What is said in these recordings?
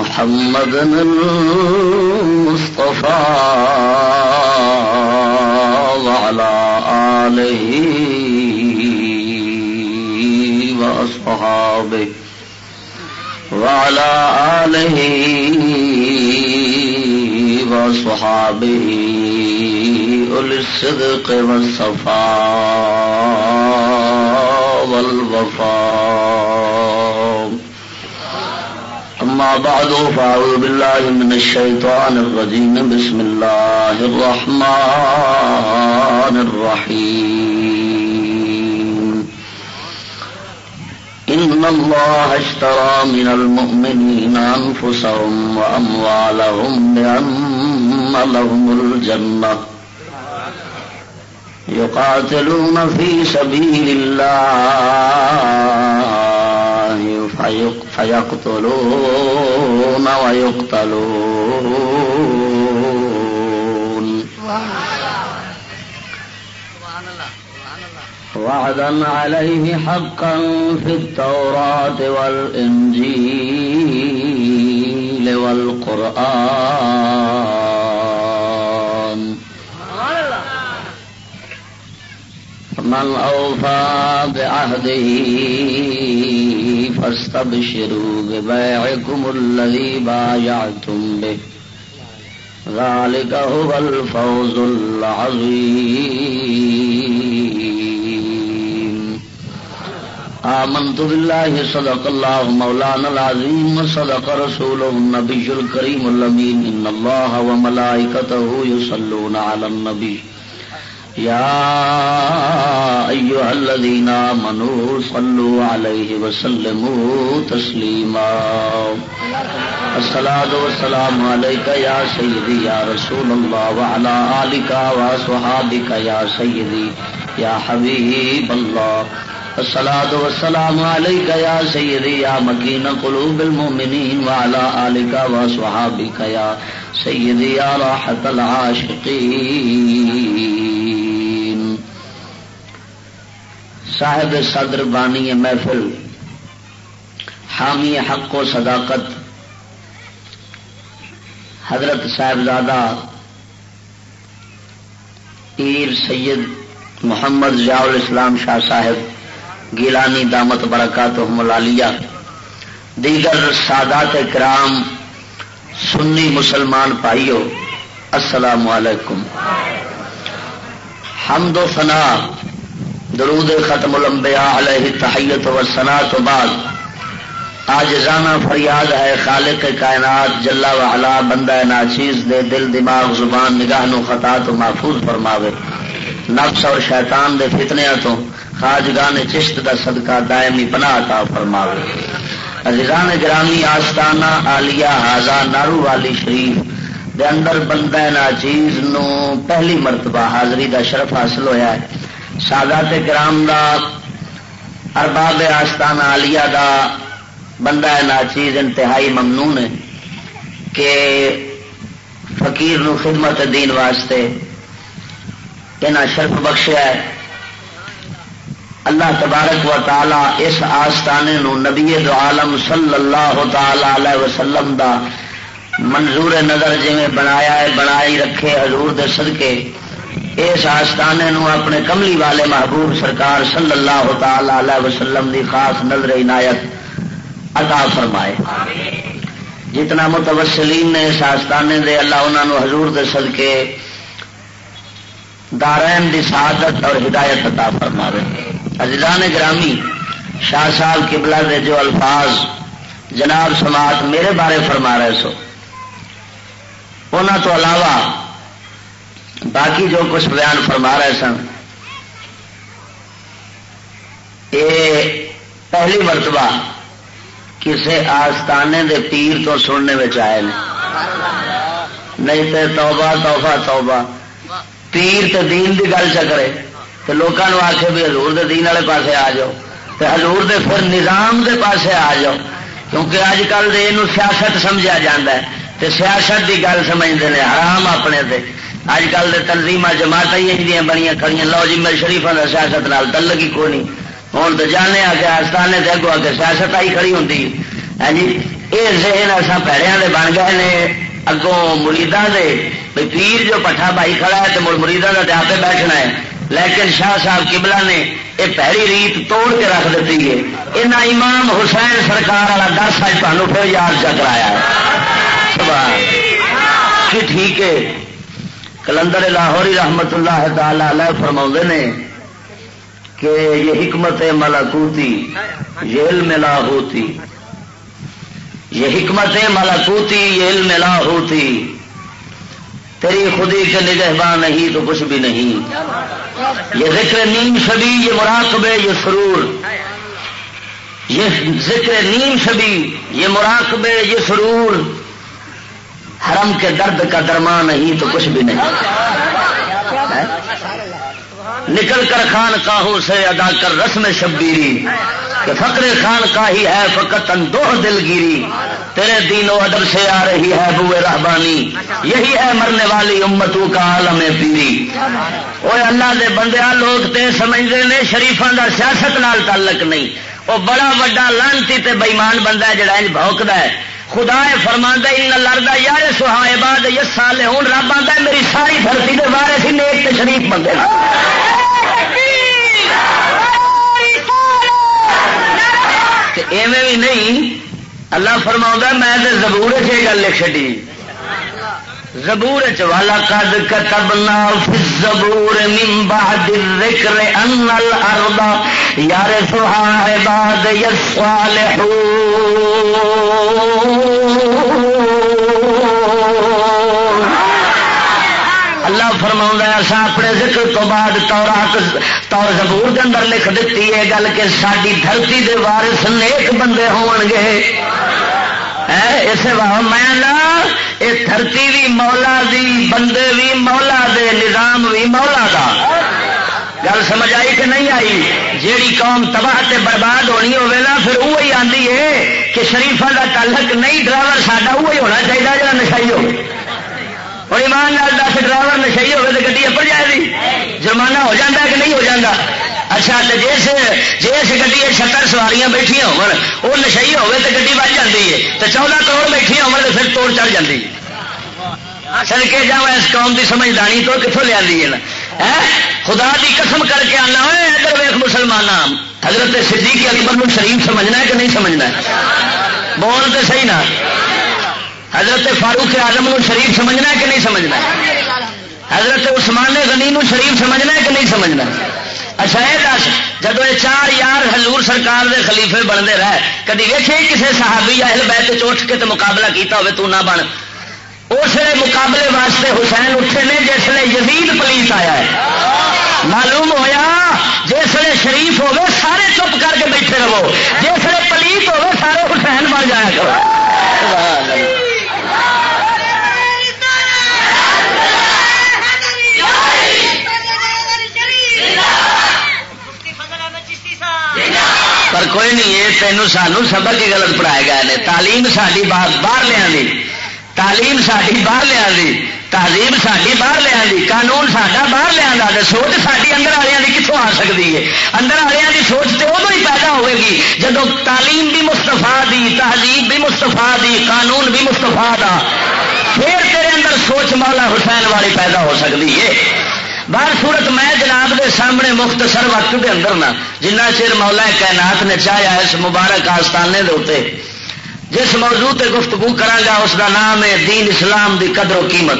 محمد المصطفى وعلى آله وأصحابه وعلى آله وصحابه أولي الصدق والصفاء والوفاء أما بعد، فأعوذ بالله من الشيطان الرجيم. بسم الله الرحمن الرحيم. إن الله اشترى من المؤمنين أنفسهم وأموالهم بأن لهم الجنة. يقاتلون في سبيل الله. فيقتلون ويقتلون. وعدا عليه حقا في التوراة والإنجيل والقرآن. من أوفى بعهده فاستبشروا ببيعكم الذي بايعتم به. ذلك هو الفوز العظيم. آمنت بالله، صدق الله مولانا العظيم وصدق رسوله النبي الكريم الأمين. إن الله وملائكته يصلون على النبي. يا أيها الذين آمنوا صلوا عليه وسلموا تسليما. الصلاة والسلام عليك يا سيدي يا رسول الله وعلى آلك وصحابك يا سيدي يا حبيب الله. الصلاة والسلام عليك يا سيدي يا مكين قلوب المؤمنين وعلى آلك وصحابك يا سيدي يا راحة العاشقين. صاحب صدر بانی محفل، حامی حق و صداقت۔ حضرت صاحبزادہ پیر سید محمد ضیاء الاسلام شاہ صاحب، گیلانی دامت برکات ملالیہ دیگر سادات کرام، سنی مسلمان پائیو السلام علیکم۔ حمد و ثنا درود ختم الانبیاء علیہ تحیت و سنا تو بعد۔ آجانا فریاد ہے خالق کائنات جلا وعلا بندہ ناچیز دے دل، دماغ، زبان، نگاہ نو خطا تو محفوظ فرماوے۔ نفس اور شیطان دے فتنیا تو خاجگان چشت دا صدقہ دائمی پناہ عطا فرماوے۔ عزیزان گرامی، آستانہ آلیا ہازا نارو والی شریف دے اندر بندہ ناچیز نو پہلی مرتبہ حاضری دا شرف حاصل ہویا ہے۔ سادات گرام دا، ارباب آستانہ آلیا دا بندہ ناچیز انتہائی ممنون ہے کہ فقیر نو خدمت دین واسطے یہاں شرف بخشیا ہے۔ اللہ تبارک و تعالی اس آستانے نو نبی دو عالم صلی اللہ تعالی علیہ وسلم دا منظور نظر جی بنایا ہے، بنائی رکھے حضور دے صدقے۔ اس آستانے نو اپنے کملی والے محبوب سرکار صلی اللہ تعالی علیہ وسلم دی خاص نظر عنایت عطا فرمائے۔ جتنا متوسلین نے اس آستانے دے اللہ انہوں حضور دے صدقے، دارین دی سعادت اور ہدایت عطا فرما رہے عزیزان گرامی، شاہ صاحب قبلہ دے جو الفاظ جناب سماعت میرے بارے فرما رہے سو انہوں تو علاوہ باقی جو کچھ بیان فرما رہے سن، یہ پہلی مرتبہ کسی آستانے دے پیر تو سننے میں آئے نہیں تے توبہ توبہ توبہ۔ پیر تے دین دی گل چکرے تو لوگوں آخے بھی ہزور دے دین والے پاسے آ جاؤ، تے حضور دے پھر نظام دے پاسے آ جاؤ۔ کیونکہ اج کل یہ سیاست سمجھا جا ہے، تے سیاست دی گل سمجھتے ہیں حرام اپنے تے اج کل تنظیم جماعت ہی بنیا کھڑی لو جی میں شریفا کا سیاست نال تلک ہی کوئی نہیں ہوں تو جانے آ کے آستانے سے اگو آ کے سیاست آئی کھڑی ہوں ہاں جی یہ ذہن اصا پیڑیا کے بن گئے نے۔ اگوں مریدا دے پیر جو پٹھا بھائی کھڑا ہے تو مڑ مریدا کا آپ بیٹھنا ہے۔ لیکن شاہ صاحب کبلا نے یہ پہلی ریت توڑ کے رکھ دیتی ہے۔ یہاں امام حسین سرکار والا درس اج تمہیں پھر یاد چکرایا جی، ٹھیک ہے۔ کلندر لاہوری رحمت اللہ تعالی علیہ فرما نے کہ یہ حکمت ملاکوتی یہ علم لا ہوتی یہ حکمت ملاکوتی یہ علم لا ہوتی تیری خودی کے نگہبان نہیں تو کچھ بھی نہیں۔ یہ ذکر نیم شبی یہ مراقبے یہ سرور۔ یہ ذکر نیم شبی یہ مراقبے یہ سرور۔ حرم کے درد کا درمان نہیں تو کچھ بھی نہیں۔ نکل کر خان کاہوں سے ادا کر رسم شبیری، کہ فقر خان کا ہی ہے فقط اندوہ دل گیری تیرے دین و ادب سے آ رہی ہے بوئے رحبانی یہی ہے مرنے والی امتوں کا عالم پیری۔ وہ اللہ دے بندیا لوگ تے سمجھتے ہیں شریفوں کا سیاست نال تعلق نہیں۔ وہ بڑا وڈا لانتی تے بےمان بندہ ہے، جڑا بھوکتا ہے۔ خدا فرما ان لڑتا یار سہائے بعد یس سال ہوں رب آتا میری ساری دھرتی کے بارے سی نیک شریف بندے ایویں بھی نہیں، اللہ فرما میں زبور سے گل لکھ چی زبور چالا کد کتبنا زبور ممبا دکر ان الارض، یار سہا باد یسوال اللہ فرما ایسا اپنے ذکر تو بعد تورات، تور زبور کے اندر لکھ دیتی ہے، گل کہ ساری دھرتی دے وارث نیک بندے ہون گے اے ہاں، اسے واہ، میں یہ دھرتی بھی مولا دی، بندے بھی مولا دے، نظام بھی مولا دا۔ گل سمجھ آئی کہ نہیں آئی؟ جیڑی قوم تباہ تے برباد ہونی ہوے نا، پھر وہی آتی ہے کہ شریفا کا تعلق نہیں، ڈرائیور ساڈا وہی ہونا چاہیے جا نشائی ہو۔ اور ایمان لال دس ڈرائیور نشائی ہوگی تو گی اپر جائے گی جرمانہ ہو جاتا کہ نہیں ہو جاتا اچھا جس جس گی ستر سواریاں بیٹھیا ہو نشائی ہوگی تو گی بچ جاتی ہے۔ تو چودہ کروڑ بیٹھیا ہو پھر توڑ چڑھ جاتی سڑکے جا اس قوم کی سمجھدانی تو کتوں لیا ہے؟ خدا کی قسم کر کے آنا ہے ادھر ویخ مسلمان حضرت صدیق اکبر شریف سمجھنا ہے کہ نہیں سمجھنا بول تو صحیح نا۔ حضرت فاروق آزم نو شریف سمجھنا ہے کہ نہیں سمجھنا حضرت عثمان غنی نو شریف سمجھنا ہے کہ نہیں سمجھنا اچھا یہ دس جب یہ چار یار حضور سرکار دے خلیفے بنتے رہے، کدی ویچے کسی صحابی اہل بیت چوٹ کے تو مقابلہ کیتا ہوئے تو نہ بن۔ اس لیے مقابلے واسطے حسین اٹھے نے، جس نے یزید پلیس آیا ہے۔ معلوم ہویا، جس نے شریف ہوگے سارے چپ کر کے بیٹھے رہو۔ جس نے پلیت ہوگے سارے حسین بن جایا کرو۔ پر کوئی نہیں یہ تینوں سانو سبق ہی غلط پڑھائے گئے تعلیم ساری باہر لیا دی تعلیم ساری باہر لیا دی تہذیب ساری باہر لیا دی قانون ساڈا باہر لیا دا سوچ ساری اندر والوں کی کتوں آ سکتی ہے۔ اندر والوں کی سوچ تو ادو ہی پیدا ہوئے گی۔ جب تعلیم بھی مستفا دی، تہذیب بھی مستفا دی، قانون بھی مستفا دا، پھر تیرے اندر سوچ مولا حسین والی پیدا ہو سکتی ہے۔ بار صورت میں جناب دے سامنے مختصر وقت دے اندر نا، جنہ چر مولا کائنات نے چاہیا اس مبارک آستانے دے ہوتے جس موضوع تے گفتگو کرا اس دا نام ہے دین اسلام دی قدر و قیمت۔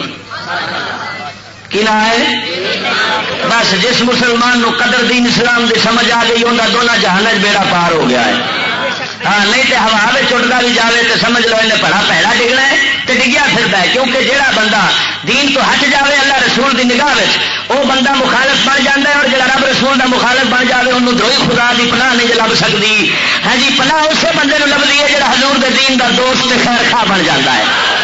کی نام ہے؟ بس جس مسلمان نو قدر دین اسلام دی سمجھ آ گئی انہیں دونوں جہان بیڑا پار ہو گیا ہے۔ ہاں نہیں تو ہوا میں چٹتا بھی جائے تو سمجھ لو انہیں بڑا پیڑا ڈگنا ہے تو ڈگیا پھرتا ہے، کیونکہ جہاں بندہ دین تو ہٹ جائے اللہ رسول کی نگاہ وہ بندہ مخالف بن جا ہے اور جا رب رسول کا مخالف بن جائے انہوں دروئی خدا کی پناہ نہیں لب سکتی ہاں جی پناہ اسے بندے لبھی ہے جہاں حضور دے دین کا دوست خیر خواہ بن جاتا ہے۔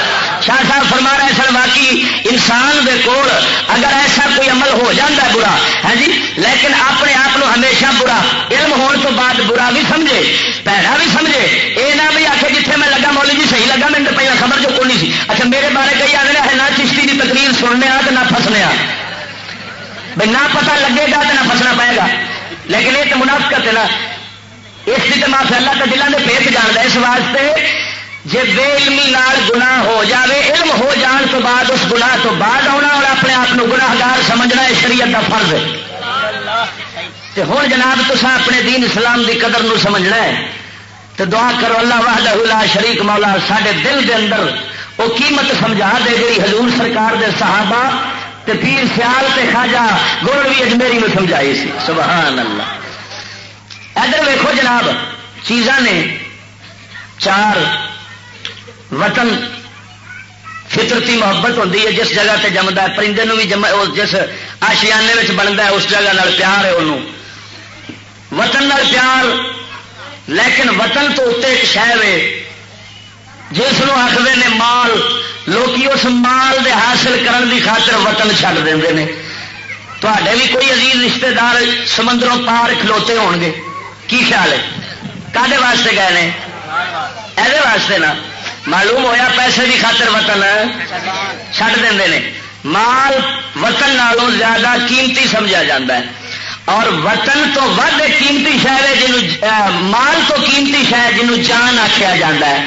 شاہ صاحب فرما رہے سر باقی انسان دے کول اگر ایسا کوئی عمل ہو جاتا ہے برا ہے جی؟ لیکن اپنے آپ ہمیشہ برا، علم ہونے تو بعد برا بھی سمجھے پیڑا بھی سمجھے۔ یہ نہ بھی آخر جیتے میں لگا مولی جی صحیح لگا میرے پہلے خبر جو کون سی۔ اچھا میرے بارے کئی آدھے ہے نہ چشتی کی تقریر سننے آ نہ فسنے آ۔ بھائی نہ پتا لگے گا تو نہ فسنا پائے گا۔ لیکن یہ تو منافقت ہے نا۔ اس کی تو ماسا اللہ تو دلان کے پیٹ جانتا اس واسطے جی بے علمی نال گنا ہو جاوے، علم ہو جان تو بعد اس گناہ تو بعد آنا اور اپنے آپ کو گناہگار سمجھنا ہے شریعت کا فرض ہے۔ ہوں جناب تو اپنے دین اسلام دی قدر نو سمجھنا ہے۔ تو دعا کرو اللہ وحدہ لا شریک مولا سڈے دل دے اندر وہ قیمت سمجھا دے گئی حضور سرکار دے صحابہ تے پیر سیال تے خاجا گوڑ بھی اجمیری میں سمجھائی سی۔ سبحان اللہ۔ ادھر ویکو جناب، چیزاں نے چار وطن فطرتی محبت ہوتی ہے، جس جگہ تے جمتا ہے، پرندے بھی جم جس آشیانے بنتا ہے، اس جگہ نال پیار ہے انہوں وطن نال پیار، لیکن وطن تو اتنے ایک شہر ہے۔ جس کو آخر نے مال، لوکی اس مال دے حاصل کرن دی خاطر وطن چھڈ دے تے بھی کوئی عزیز رشتہ دار سمندروں پار کھلوتے ہون گے کی خیال ہے؟ کدے واسطے گئے ہیں ایسے واسطے نا؟ معلوم ہویا پیسے کی خاطر وطن چھڈ دیں مال وطن نالوں زیادہ قیمتی سمجھا جاتا ہے۔ اور وطن تو ود قیمتی شہر ہے جنوں مال تو قیمتی شہر جنوں جان آخیا جا ہے۔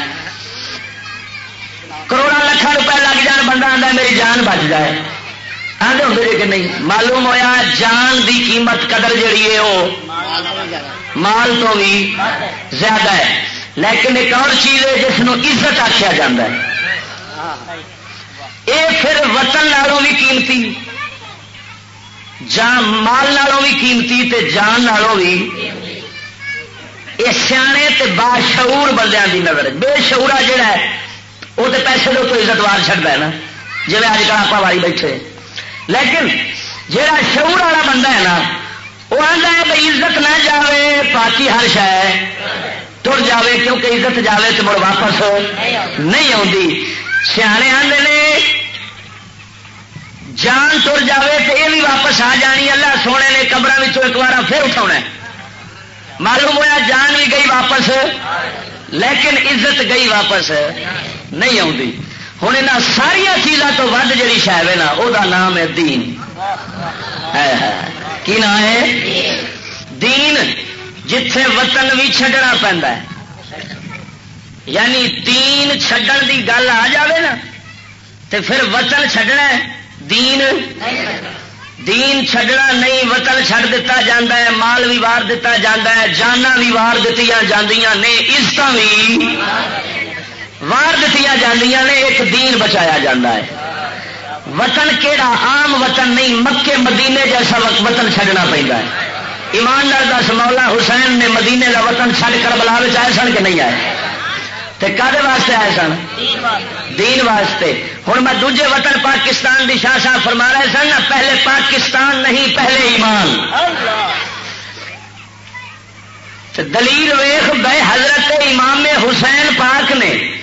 کروڑا لکھان روپئے لگ جان، بندہ آتا میری جان بچ جائے۔ آدھے ہوں کہ نہیں؟ معلوم ہویا جان دی قیمت قدر جڑی ہے وہ مال تو بھی زیادہ ہے۔ لیکن ایک اور چیز ہے جس کو عزت آخیا جا پھر وطن نالوں بھی قیمتی، جان مال نالوں بھی قیمتی تے جان نالوں بھی یہ سیانے تے باشعور بندیاں دی نظر۔ بے شعورا جڑا ہے وہ تو پیسے دو تو عزت وار چڑھتا ہے نا۔ جی اج کل آپ والی بیٹھے۔ لیکن جہا شعور والا بندہ ہے نا وہ آتا ہے بھائی عزت نہ جائے پاکی ہر شہ تر جائے کیونکہ عزت جائے تو مڑ واپس نہیں آتی سیانے آتے نے، جان تر جائے تو یہ بھی واپس آ جانی۔ اللہ سونے نے قبر ایک بار پھر اٹھا معلوم ہوا جان بھی گئی واپس، لیکن عزت گئی واپس، نہیں آتی ہوں یہاں ساریا چیزوں تو ود جی شاید ہے نا وہ نام ہے دین۔ کی نام ہے؟ دین۔ جتھے وطن بھی چڈنا پہنتا ہے۔ یعنی تین چڈن کی گل آ جائے نا تو پھر وطن چڈنا دین دین چھڈنا نہیں، وطن چھڈ دیتا جاتا ہے، مال بھی وار دیتا جاتا ہے جانا بھی وار دیتی جاندیاں نے عزت بھی وار دیتی جاندیاں نے، ایک دین بچایا جاتا ہے۔ وطن کیڑا عام وطن نہیں، مکے مدینے جیسا وطن چھڈنا پہنتا ہے۔ ایماندار دس مولا حسین نے مدینے کا وطن چھڈ کر بلا آئے سن کہ نہیں آئے؟ کدے واسطے آئے سن؟ دین واسطے۔ ہوں میں دوجے وطن پاکستان کی شاہ صاحب فرما رہے سن پہلے پاکستان، نہیں پہلے ایمان۔ دلیل ویخ بے حضرت امام حسین پاک نے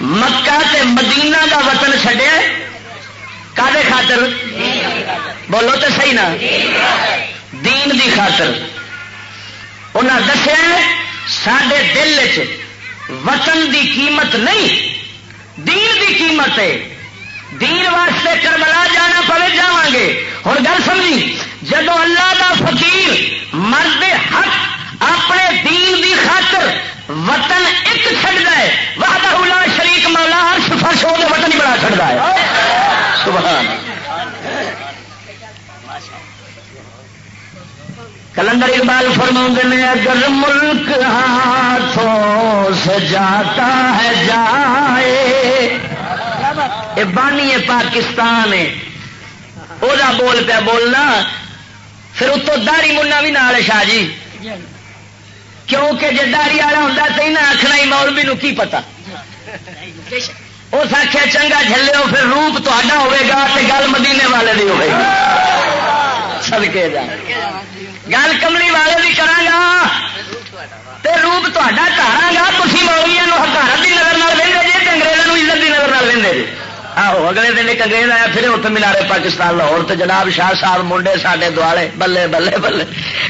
مکہ تے مدینہ کا وطن چڈیا کدے خاطر؟ بولو تو صحیح نا۔ دین دی خاطر۔ انہیں دسیا سڈے دل چ وطن دی قیمت نہیں، دین دی قیمت ہے۔ دین واسطے کربلا جانا پڑے جا گے اور گل سمجھی جب اللہ دا فقیر مرد حق اپنے دین دی خاطر وطن ایک چڑھتا ہے، وحدہ اللہ شریک مولا ہر فرش ہو کے وطن ہی بڑا چڑھتا ہے۔ سبحان کلندر اقبال فرما نے اگر ملک ہاتھوں سے جاتا ہے، جائے۔ بانی پاکستان ہے۔ وہ بول پیا بولنا۔ پھر اتو داری منا بھی نال شاہ جی۔ کیونکہ جی داری والا ہوں تو نہ آخنا ہی مولوی نو کی پتا اس آخیا چنگا جلو پھر روپ تا ہوا تو گل مدینے والے نہیں ہوئے سدکے جا گل کملی والے بھی کرا روپ تا گا تھی مولویا ہکارت کی نظر لے جی انگریزوں عزت کی نظر لینے جی آہو، اگلے دن ایک انگریز آیا، پھر اتنے ملارے پاکستان، لاہور تو جناب شاہ صاحب منڈے ساڈے دوالے بلے بلے بلے۔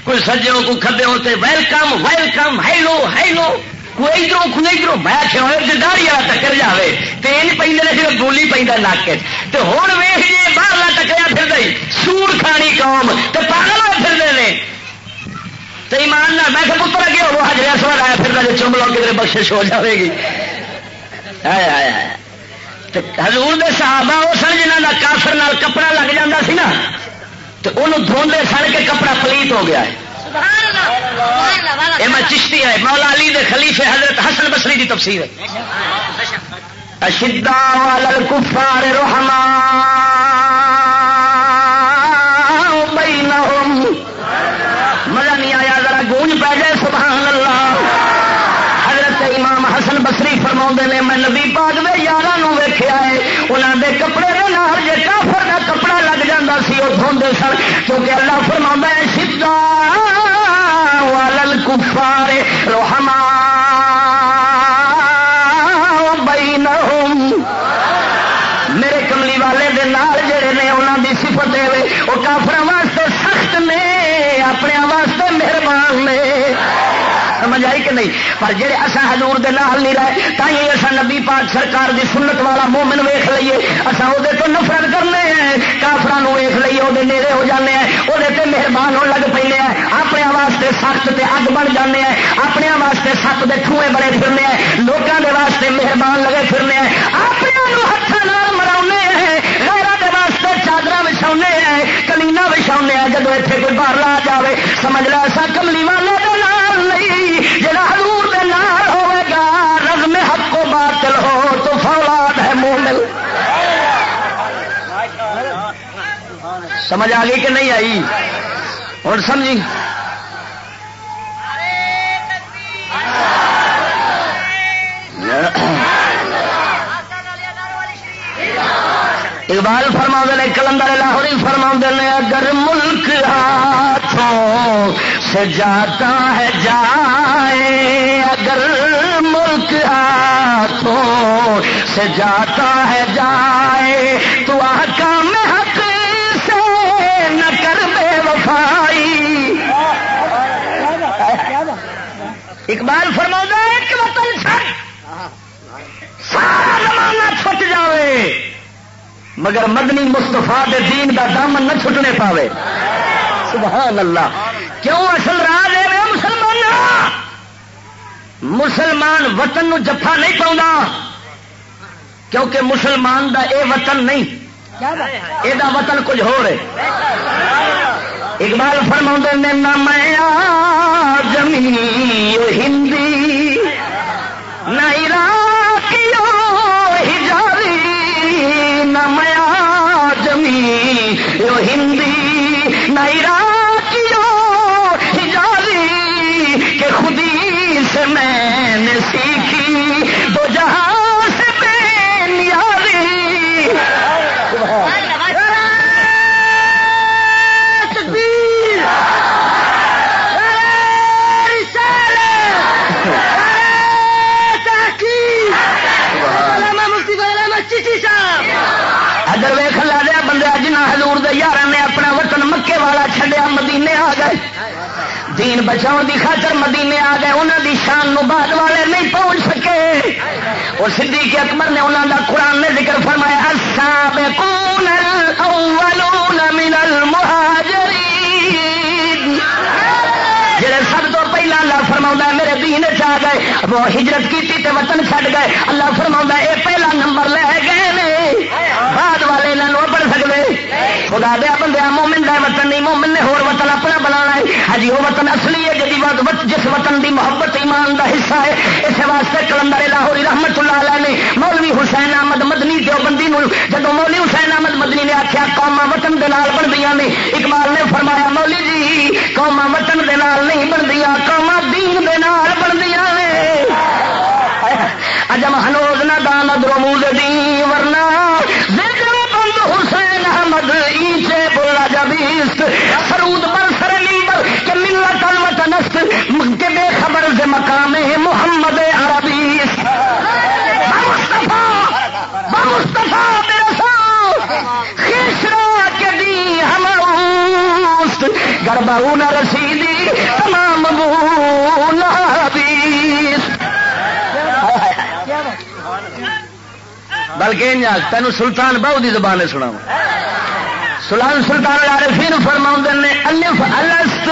کوئی سجے کو کھدے ہوتے ویلکم ویلکم، ہیلو ہیلو۔ کوئی ادھر کوئی ادھر میں آخیا داڑی والا ٹکر جائے تو یہ پہ صرف بولی پہ نک تو ہوں ویخ جی باہر ٹکریا پھر سور کھانی قوم تو پاگل ہوئے پھر ہیں تو ایمان نہ میں پتر اگے وہ ہجریا سوال آیا پھر چم لو کدھر بخش ہو جائے گی۔ ہزور دے صحابہ وہ سن جنہ کا کافر نال کپڑا لگ جاتا سی نا تو انہوں دھوندے سڑ کے کپڑا پلیت ہو گیا ہے۔ یہ میں چشتی ہے، مولا علی دے خلیفے حضرت حسن بسری کی تفسیر ہے۔ اشدا والل کفار روحما مزہ نہیں آیا، ذرا گونج پہ جائے، سبحان اللہ۔ حضرت امام حسن بسری فرما نے، میں نبی پاک دے یار ویخیا ہے انہوں دے کپڑے دے نال جے کافر کا کپڑا لگ جاتا سی وہ دھوندے سن، کیونکہ اللہ فرما ہے سیدا والل کفار روحما میرے کملی والے دے نال جڑے نے انہوں دی صفت وہ کافر واسطے سخت نے، اپنے واسطے مہربان نے۔ سمجھ آئی کہ نہیں؟ پر جہے اصا ہزور نال نہیں رہے تھی اصا نبی پاک سرکار دی سنت والا مومن ویخ لیے اصا وہ تو نفرت کرنے ہیں کافران ویخ لیے وہ نیڑے ہو جانے ہیں وہ مہربان ہو لگ پہ ہیں۔ اپنے واسطے سخت تے اگ بن جانے ہیں، اپنے واسطے سپ کے ٹھوئے بڑے پھرنے ہیں لوگوں کے واسطے مہربان لگے پھرنے ہیں۔ اپنے ہاتھوں مرا ہیں، غیرہ واسطے چادر بچھا ہیں، کلینا بچھا ہیں۔ جب اتنے کوئی باہر لا جائے سمجھ لیا ایسا کملی والے نہیں جڑا حضور دے نال ہوئے گا، رزم حق کو باطل ہو، تو فولاد ہے مومن۔ سمجھ آ گئی کہ نہیں آئی؟ اور سمجھی؟ اقبال فرما نے، کلندر لاہوری فرما نے، اگر ملک ہاتھوں سے جاتا ہے جائے، اگر ملک ہاتھوں سے جاتا ہے جائے، تو آکام حق سے نہ کر بے وفائی۔ اقبال فرما ایک وطن سارا زمانہ چھٹ جاوے۔ مگر مدنی مستفا دے دین دا دامن نہ چھٹنے پاوے۔ سبحان اللہ۔ کیوں اصل راج ہے مسلمان؟ مسلمان وطن نو جفا نہیں پاؤں کیونکہ مسلمان دا اے وطن نہیں۔ یہ وطن کچھ ہو رہے اقبال فرما نے نہ میں جمی ہندی دین بچاؤ دی خاطر مدینے آ گئے انہوں دی شان نو بعد والے نہیں پہنچ سکے۔ اور صدیق اکبر نے انہوں دا قرآن نے ذکر فرمایا، السابقون الاولون من المہاجرین۔ جڑے سب تو پہلا اللہ فرما ہے، میرے دین چ گئے وہ ہجرت کی تے وطن چھڈ گئے۔ اللہ فرما یہ پہلا نمبر لے گئے نے۔ بعد والے یہاں پڑھ سکتے خدا دیا بندہ مومن کا وطن نہیں، مومن نے ہور وطن اپنا بنا ہے۔ ہجی وہ وطن اصلی ہے جی جس وطن دی محبت ایمان دا حصہ ہے اس واسطے کلندر لاہوری رحمت اللہ علیہ نے مولوی حسین احمد مدنی جو بندی جب مولوی حسین احمد مدنی نے آخیا قوما وطن دے نال بن دیا نے، اقبال نے فرمایا مولی جی قوما وطن دے نال نہیں بن قوما دین دے نال بن دیا اجم ہنوز نہ دان درو دی ورنہ نیست فرود بر سر لیبر کہ ملت المتنست کے بے خبر سے مقام محمد عربی۔ مصطفیٰ مصطفیٰ خشرا کے دی ہمروست گربرون رسیدی، تمام بول بلکہ تینوں سلطان بہو کی زبان سنا سلان سلطان العارفین فرما نے، الف الست،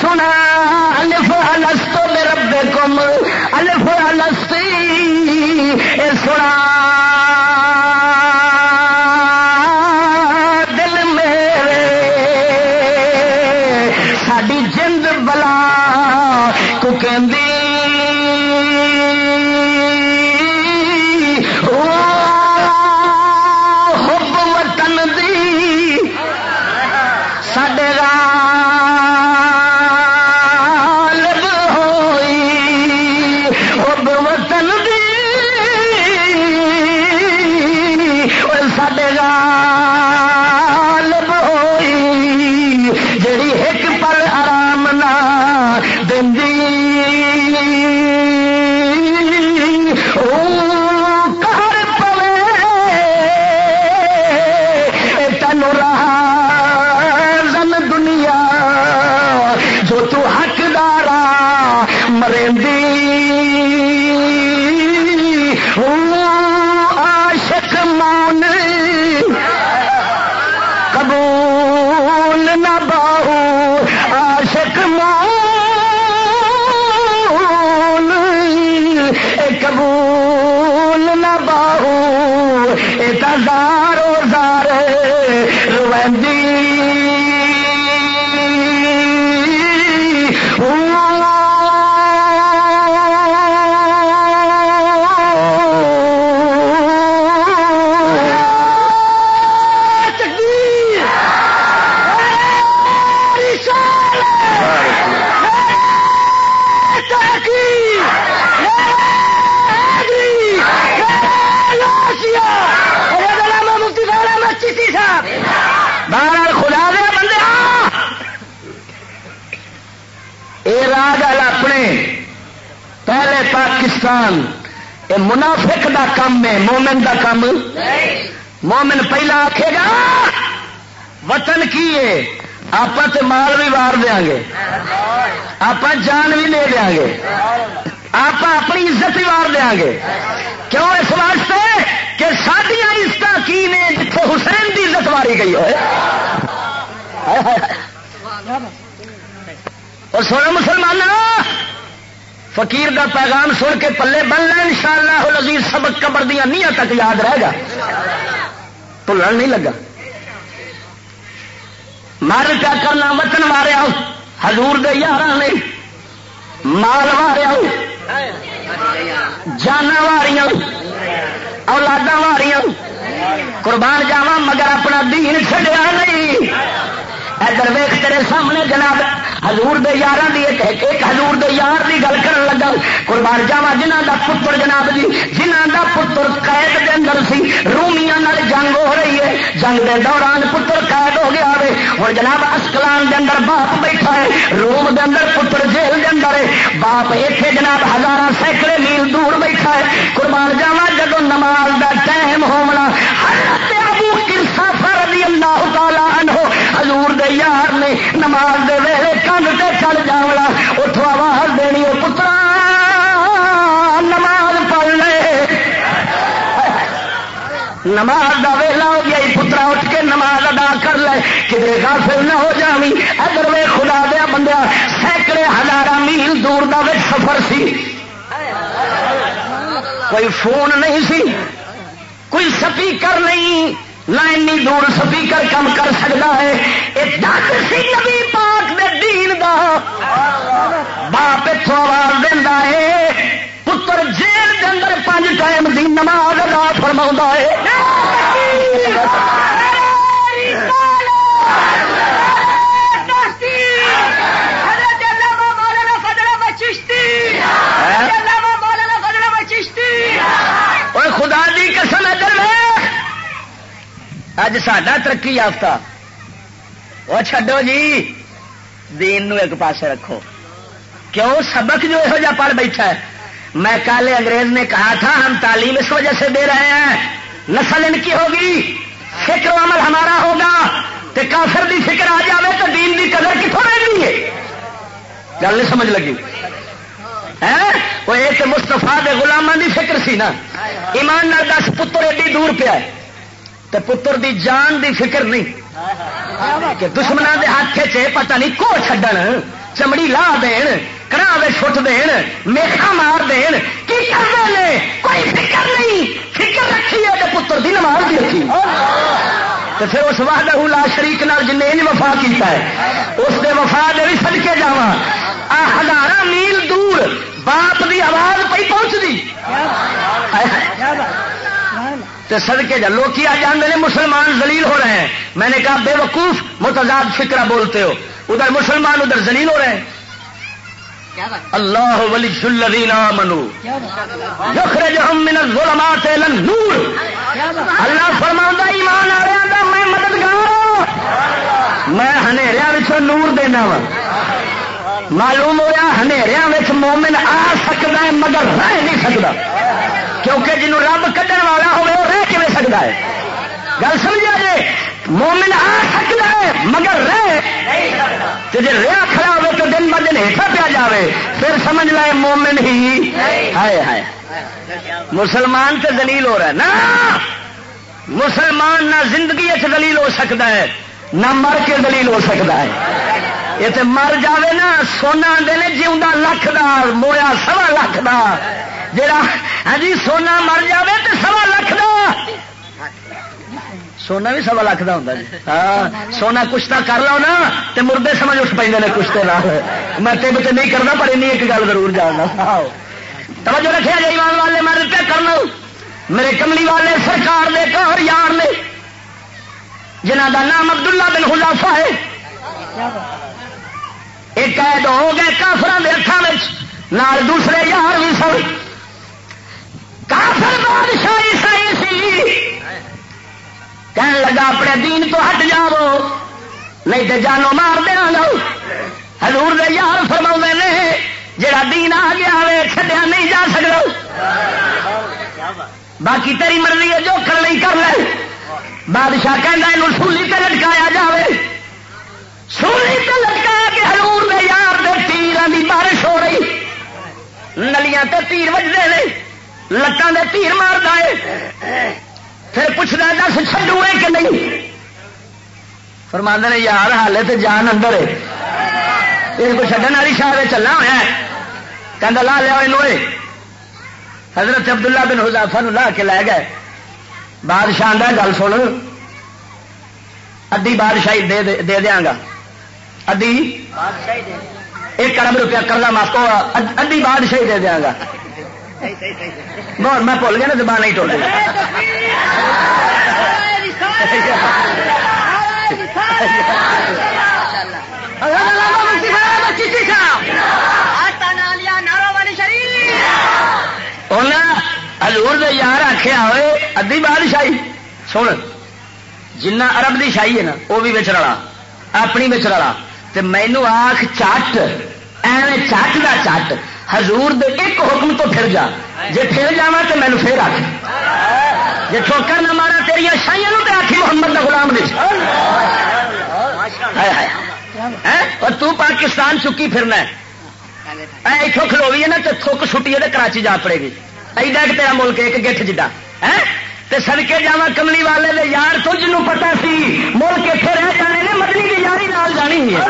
سنا، الف الست میرے کم الف الستی سنا۔ پاکستان منافق دا کم ہے، مومن دا کم۔ مومن پہلا آخے گا، وطن کی ہے؟ آپ مال بھی وار دیا گے آپ جان بھی لے دیا گے آپ اپنی عزت بھی وار دیا گے کیوں اس واسطے کہ سڈیا عزت کی نے جتنے حسین کی عزت ماری گئی ہے اور سونا مسلمان فقیر دا پیغام سن کے پلے بن لیں ان شاء اللہ لذیذ سبق قبر دیا نیت تک یاد رہے گا۔ بھولن نہیں لگا۔ مر کیا کرنا، وطن ماریا۔ حضور دے یار نے مال ماریا۔ جانا ماریاں اولادا ماریاں۔ قربان جاوا مگر اپنا دین چڈیا نہیں۔ ادھر ویخ تیرے سامنے جناب۔ ہزور یار ایک ہزور یار کی گل کر لگا قربان جاوا جنہ دا پتر جناب جی جنہ دا پتر قید دے اندر سی رومیا جنگ ہو رہی ہے۔ جنگ دے دوران پتر قید ہو گیا ہے اور جناب اسکلان دے اندر باپ بیٹھا ہے، روم دے اندر پتر جیل دے اندر ہے۔ باپ اتنے جناب ہزار سینکڑے میل دور بیٹھا ہے۔ قربان جاوا جدو نماز دا ٹائم ہونا حضرت ابو کرسا فرضی اللہ تعالی عنہ حضور دے یار نے نماز دے ویلے کن سے چل جا اتو آواز دینی وہ پترا، نماز پڑھ لے. نماز کا ویلا ہو گیا پترا، اٹھ کے نماز ادا کر لے کدھر غافل نہ ہو جاوی ادھر وے خدا دیا بندہ سینکڑے ہزار میل دور کا سفر سی۔ کوئی فون نہیں سی، کوئی سپیکر نہیں۔ نہ ای دور سپیکر کم کر سکتا ہے سی نبی پاک دے دین دا۔ باپ اتو آواز دینا ہے پتر جیل کے اندر پانچ ٹائم دی نماز ادا فرما ہے۔ خدا دی قسم ادھر اج ساڈا ترقی یافتہ۔ وہ چڈو جی دین نو ایک پاس رکھو۔ کیوں؟ سبق جو یہو پڑھ بیٹھا ہے۔ میں کل انگریز نے کہا تھا، ہم تعلیم اس وجہ سے دے رہے ہیں۔ نسل ان کی ہوگی، فکر و عمل ہمارا ہوگا۔ تے کافر دی فکر آ جائے تو دین دی قدر کتوں رہی ہے؟ گل نہیں سمجھ لگی۔ وہ ایک مستفا دے گلاموں دی فکر سی نا۔ ایمان نال دس، پتر ایڈی دور پیا تو پتر دی جان دی فکر نہیں۔ کہ دشمنوں دے ہاتھ چ پتہ نہیں کو چڈن چمڑی لا دین کرا دے چھٹ دین میخا مار دین۔ کی کرتے ہیں کوئی فکر نہیں۔ فکر رکھی ہے پتر دی نماز بھی رکھی۔ تو پھر اس وحدہ لا شریک نال جن وفا کیتا ہے، اس دے وفا دے بھی سدکے جا ہزار میل دور باپ دی آواز پہ پہنچ دی۔ پہنچتی سدکے جا لوگ آ جانے مسلمان زلیل ہو رہے ہیں۔ میں نے کہا بے وقوف متضاد فکرہ بولتے ہو۔ ادھر مسلمان ادھر زلیل ہو رہے ہیں۔ اللہ ولی الذین آمنو۔ یخرجہم من الظلمات الى النور۔ اللہ فرماؤں ایمان آ رہا میں مددگار میں ہنیریا نور دینا وا۔ معلوم ہوا ہنیریا مومن آ سکتا ہے مگر رہ نہیں سکتا کیونکہ جنہوں رب کھڈن والا ہوئے وہ رہ سکتا ہے۔ گل سمجھا جی؟ مومن آ سکتا ہے، مگر رہ۔ جی رہا کھڑا ہوئے تو دن ب دن ہیٹا پیا جائے پھر سمجھ لائے مومن ہی۔ ہائے ہائے۔ مسلمان تو دلیل ہو رہا ہے۔ نا مسلمان نہ زندگی دلیل ہو سکتا ہے، نہ مر کے دلیل ہو سکتا ہے۔ یہ تو مر جاوے نا، سونا آدھے جیوا لکھ دا، مویا سوا لکھ دا۔ جا ہاں جی سونا مر جاوے تو سوا لکھ دا۔ سونا بھی سوا لکھ کا ہوں جی۔ ہاں سونا کشتا کر لو نا تو مردے سمجھ اٹھ پہ کشتے نہ۔ میں تب تو نہیں کرنا پر این ایک گل ضرور جاننا۔ توجہ رکھے جی ایمان والے میں پہ کرنا۔ میرے کملی والے سرکار دے کار یار نے جنہ کا نام عبداللہ بن خلافا ہے۔ ایک قید ہو گئے کافر کے ہاتھوں میں دوسرے یار بھی سن۔ کافر بادشاہ عیسائی سی۔ کہنے لگا اپنے دین تو ہٹ جاؤ، نہیں تو جانو مار دیا گا۔ ہزور دے یار فرما نے، جڑا دین آ گیا وے چڈیا نہیں جا سکتا باقی تیری مرضی ہے، جو کر نہیں کر لے۔ بادشاہ کہنا یہ سولی تے لٹکایا جائے سولی تے لٹکایا کہ ہزور دے یار دے تیران کی بارش ہو رہی۔ نلیاں تے تیر وجدے نے لتان دے تیر مار دے۔ پھر پوچھنا دس چڈو ہے کہ نہیں؟ فرماند نے یار حالے تو جان اندر ہے یہ کو چڈن والی شاید چلنا ہوا کہ لا لیا یہ حضرت عبداللہ بن حضافہ لا کے لے گئے۔ بادشاہ گل سن۔ ادی بادشاہی دے دے دیا گا۔ ادی ایک ارب روپیہ کرنا ماسکو ادی بادشاہی دے دیا گا۔ بہت میں بھول گیا نا زبان نہیں ٹوٹ ہزور یار آخیا ہوئے ادی بادشاہی سن جنہ ارب کی شاہی ہے نا وہ بھی بچ رلا اپنی بچ رلا مینو آخ چٹ ایویں چٹ کا چٹ حضور دے ایک حکم تو پھر جا۔ جی پھر جا تو مینو پھر آخ جی ٹھوکر نہ مارا تیریا شاہیاں تو آخی محمد کا گلام نہیں اور تو پاکستان چکی پھرنا اتوں کھلوی ہے نا تو تھوک چھٹی ہے کراچی جا پڑے گی۔ ایڈا کہ تیرا ملک ایک گٹھ جا سڑکے جا کملی والے دے یار تو جنوں پتا سی۔ ملک اتنے رہ جانے نے، مدنی کی یاری نال جانی ہے۔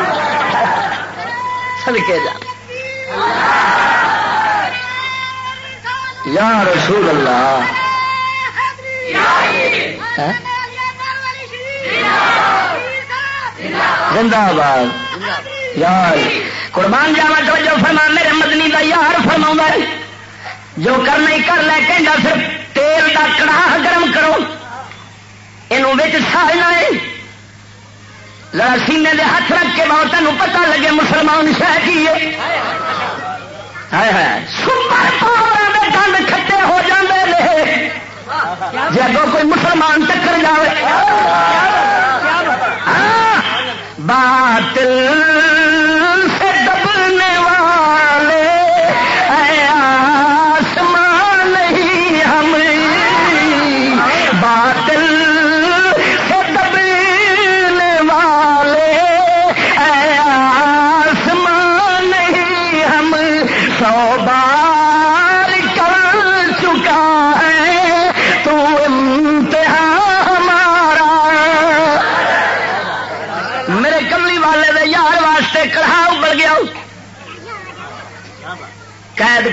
سڑکے جا۔ یا رسول اللہ۔ زندہ باد یار قربان جاوا تو جو فرما میرے مدنی کا یار فرما جو کرنا ہی کر لے کہ صرف تیل کا کڑاہ گرم کرو۔ یہ سالنا ہے۔ ذرا سینے دے ہاتھ رکھ کے بہت تمہیں پتا لگے مسلمان شہ کی سپر پاور دند کھٹے ہو جاندے جب کوئی مسلمان ٹکر جائے ہاں۔ باطل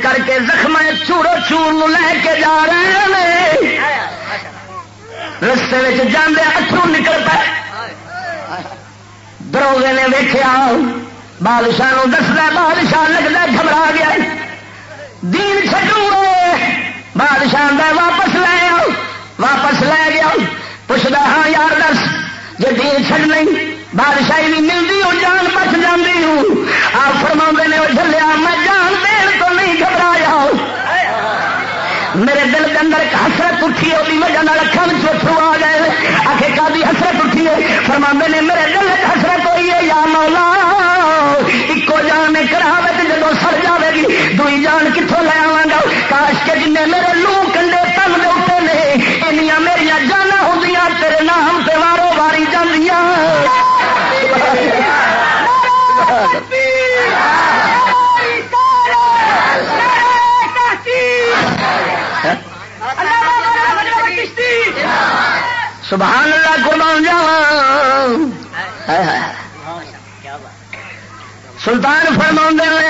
کر کے زخم چورو چور لے کے جا رہے ہیں رستے جانے اترو نکل پائے دروگے نے ویخیا بادشاہ دستا بادشاہ لگتا گھبرا گیا دین چڈو بادشاہ واپس لے آؤ واپس لے گیا پوچھتا ہاں یار دس جی دین چڈ نہیں بادشاہی بھی ملتی ہوں، جان بچ جاتی ہوں۔ آپ فرما نے وہ چلیا میں جان دین تو نہیں گھبرایا میرے دل کے اندر ایک حسرت اٹھی ہے وہی وجہ اکھان چوتھو آ گئے آخر کا بھی حسرت اٹھی ہے۔ فرما نے، میرے دل حسرت ہوئی ہے، یا مولا! ایکو جان کرا جب سڑ جائے گی، دوئی جان سبحان اللہ قربان جاوا سلطان فرما نے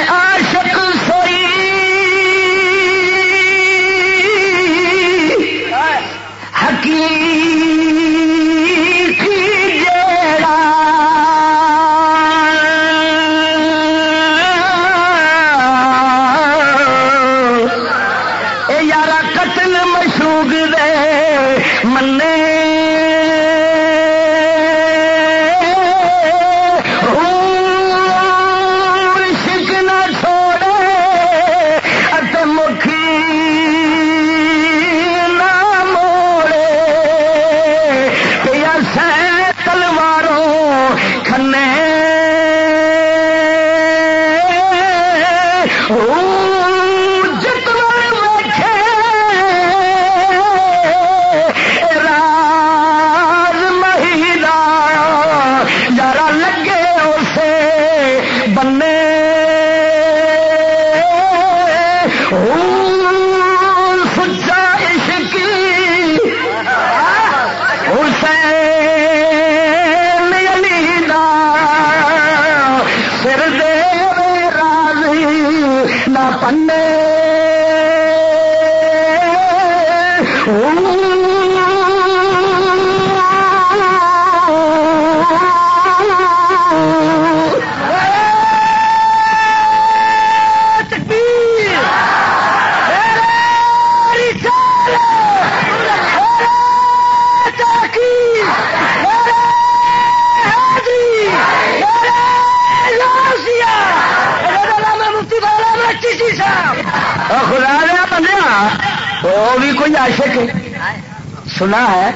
سنا ہے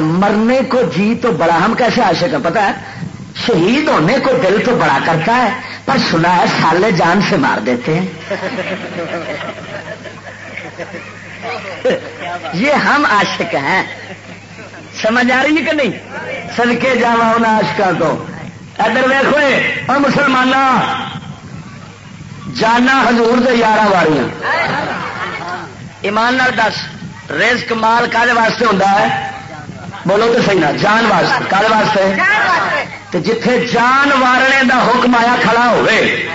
مرنے کو جی تو بڑا ہم کیسے عاشق ہیں پتا ہے؟ شہید ہونے کو دل تو بڑا کرتا ہے، پر سنا ہے، سالے جان سے مار دیتے ہیں۔ یہ ہم عاشق ہیں۔ سمجھ آ رہی ہے کہ نہیں؟ سن کے جاوا ان آشکا کو۔ ادھر ویخو اور مسلمان جانا ہزور دے یارہ واریاں ایمان دس۔ رزق مال کالے واسطے ہوتا ہے؟ بولو تو صحیح نا جان واسطے کالے واسطے۔ جتھے جان وارنے دا حکم آیا کھڑا ہوئے۔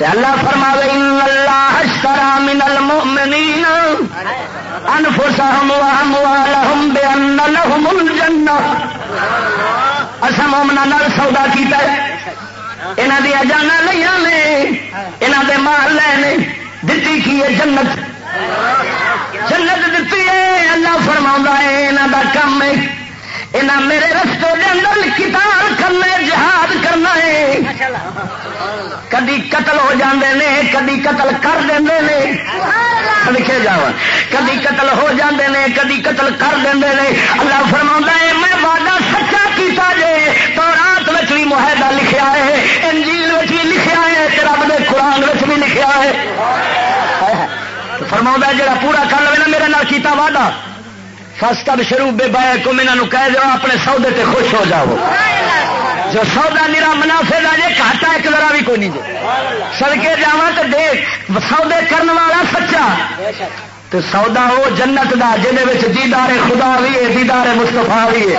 اللہ فرماوے ان اللہ اشترى من المؤمنین انفسهم واموالهم بان لهم الجنہ. اسا مومنا نال سودا کیتا ہے۔ انہاں دی جانا لیا نے انہاں دے مال لے نے دتی کی ہے جنت۔ جنت دیتی ہے، اللہ فرما ہے یہاں کا کام ہے۔ یہاں میرے رستے کے اندر کتاب کرنا جہاد کرنا ہے۔ کدی قتل ہو جاندے نے، کدی قتل کر دیں لکھے جا کدی قتل ہو جاندے نے، کدی قتل کر دیں اللہ فرما ہے، میں وعدہ سچا کیتا جے۔ تو رات میں بھی معاہدہ لکھا ہے، انجیل بھی لکھا ہے رب نے قرآن بھی لکھا ہے۔ فرما جا پورا کر لے نا میرے نال کیتا وعدہ فس تب شروع بے بائے کو انہوں کہہ دو اپنے سودے تے خوش ہو جاؤ۔ جو سودا میرا منافع دا جے گھاٹا ایک ذرا بھی کوئی نہیں جے۔ سڑکے جا تو دیکھ، سودے کرنے والا سچا۔ تو سودا وہ جنت دا جہد دیدار خدا بھی ہے، دیدار مستفا بھی ہے۔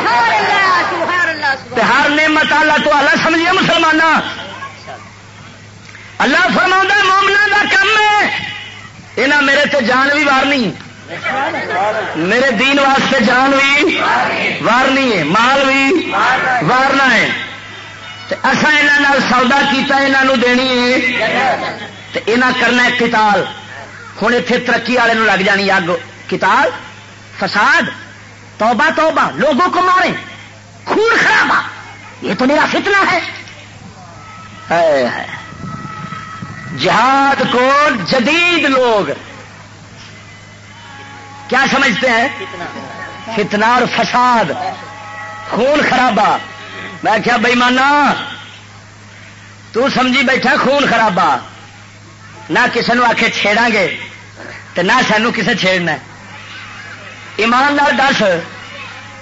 ہر نعمت اللہ تو اللہ سمجھیے مسلمان اللہ فرما مومنا کا کم ہے۔ یہاں میرے تے جان بھی وارنی میرے دین واسطے جان بھی وارنی ہے، مال بھی وارنا ہے۔ اصا یہاں سودا کیتا یہاں دینی ہے۔ یہاں کرنا ہے کتال ہوں اتنے ترقی والے لگ جانی اگ۔ کتال فساد، توبہ توبہ۔ لوگوں کو مارے خون خرابہ۔ یہ تو میرا فتنہ ہے۔ جہاد کو جدید لوگ کیا سمجھتے ہیں؟ فتنہ اور فساد، خون خرابہ۔ میں کیا بئی مانا تو سمجھی بیٹھا خون خرابہ۔ نہ کسی نے آخ چھیڑا گے تو نہ سانو کسے چھیڑنا۔ ایماندار دس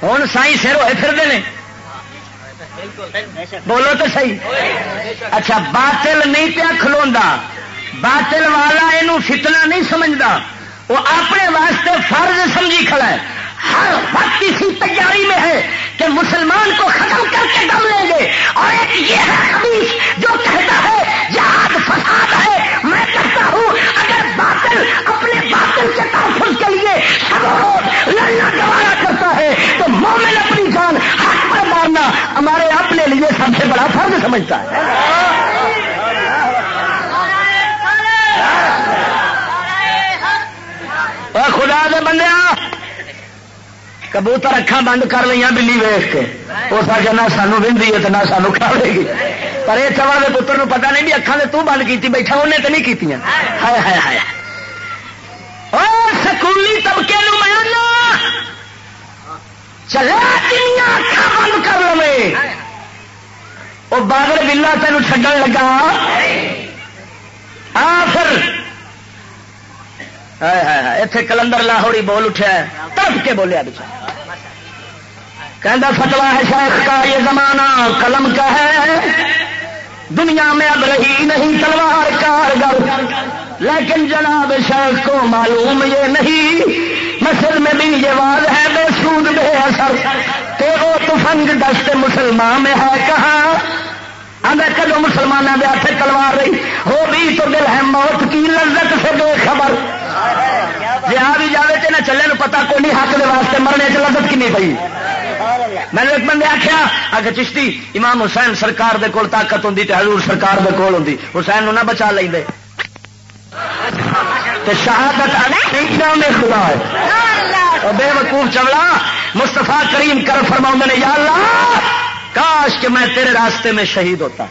ہوں سائی سر ہوئے پھرتے ہیں بولو تو صحیح۔ اچھا باطل نہیں پیا کھلوا باطل والا یہ فتنا نہیں سمجھتا وہ اپنے واسطے فرض سمجھی کھڑا ہے۔ ہر وقت اسی تیاری میں ہے کہ مسلمان کو ختم کر کے دم لیں گے اور ایک یہ ہے حدیث جو کہتا ہے، جہاد فساد ہے، میں کہتا ہوں، اگر باطل اپنے باطل کے تحفظ کے لیے سب کو لڑنا گوارا کرتا ہے۔ تو مومن اپنی جان حق پر مارنا ہمارے اپنے لیے سب سے بڑا فرض سمجھتا ہے۔ خدا دے بندے، کبوتر اکھا بند کر لیا بلی ویخ کے۔ وہ سر نہ سانو بندی ہے تو نہ سانو کھاوے گی۔ پر یہ چوا کے پتر پتا نہیں بھی اکھان تو بند کی بیٹھا انہیں تو نہیں کی ہائے ہائے ہائے۔ سکولی طبقے میں چلا اکھا بند کر لو وہ بادل بلا تین چڈن لگا۔ آ پھر اتے کلندر لاہوری بول اٹھا تڑپ کے بولیا بچا۔ فتوا ہے شیخ کا یہ زمانہ، قلم کا ہے۔ دنیا میں اب رہی نہیں، تلوار کارگر۔ لیکن جناب شیخ کو معلوم یہ نہیں، مسجد میں بھی یہ واضح ہے، بے سود، بے اثر، کہ وہ تفنگ دست مسلمان میں ہے۔ کہاں؟ اگر کدو مسلمانوں کے ہاتھ تلوار رہی۔ ہو بھی تو دل ہے موت، کی لذت سے بے خبر؟ جی آ بھی جائے تو نہ چلے پتا کو نہیں، حق کے واسطے مرنے سے لذت کی نہیں پی میں نے ایک بندے آخیا اگر چشتی، امام حسین سرکار دے کول طاقت ہوں تو حضور سرکار دے کول ہوں حسین نہ بچا لیں دے شہادت میں خدا ہے۔ بے وقوف چوڑا مستفا کریم کر فرما نے، یا اللہ، کاش کہ میں تیرے راستے میں شہید ہوتا۔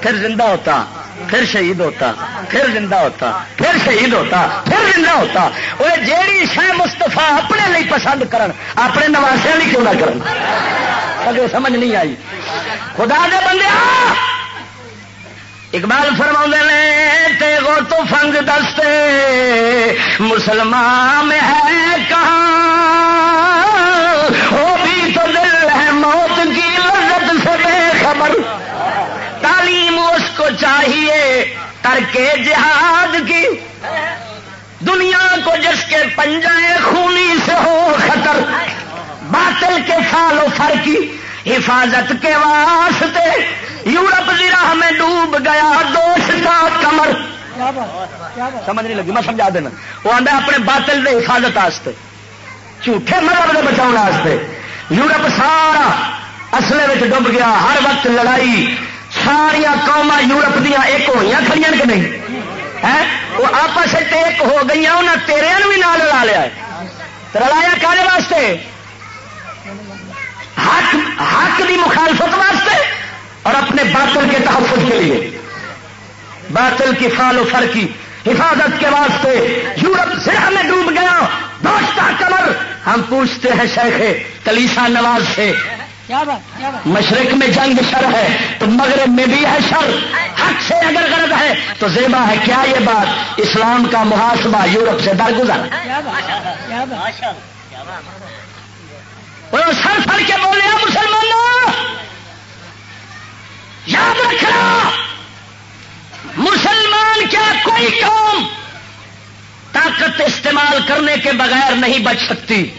پھر زندہ ہوتا، پھر شہید ہوتا، پھر زندہ ہوتا، پھر شہید ہوتا، پھر زندہ ہوتا۔ وہ جیڑی شہ مستفا اپنے لیے پسند کرن، اپنے نواسے کیوں نہ کرن؟ سمجھ نہیں آئی۔ خدا دے بندے اقبال فرما نے گو تو فنگ دستے، مسلمان میں ہے کہاں؟ وہ بھی تو دل ہے موت کی لذت سے بے خبر۔ تعلیم اس کو چاہیے کر کے جہاد کی۔ دنیا کو جس کے پنجائے خونی سے ہو خطر، باطل کے فال و فر کی حفاظت کے واسطے۔ یورپ راہ میں ڈوب گیا دوست کا کمر۔ سمجھ نہیں لگی، میں سمجھا دینا۔ وہ آدھا اپنے باطل کے حفاظت واسطے، جھوٹے مذہب کے بچاؤ یورپ سارا اصلے میں ڈب گیا، ہر وقت لڑائی۔ ساریا قوما یورپ دیا ایک ہوئی کھڑی کہ نہیں؟ ہے وہ آپس ایک ہو گئی انہیں تیرے بھی نال لڑا لیا رلایا کالے واسطے؟ حق حق کی مخالفت واسطے؟ اور اپنے باطل کے تحفظ کے لیے۔ باطل کی فال و فر کی حفاظت کے واسطے یورپ سرا میں ڈوب گیا دوستہ کمر۔ ہم پوچھتے ہیں شیخ کلیسا نواز سے مشرق میں جنگ شر ہے تو مغرب میں بھی ہے شر۔ حق سے اگر غرض ہے تو زیبا ہے کیا یہ بات؟ اسلام کا محاسبہ یورپ سے درگزر۔ سر سر کے بولے مسلمانوں یاد رکھنا، مسلمان کیا کوئی قوم طاقت استعمال کرنے کے بغیر نہیں بچ سکتی۔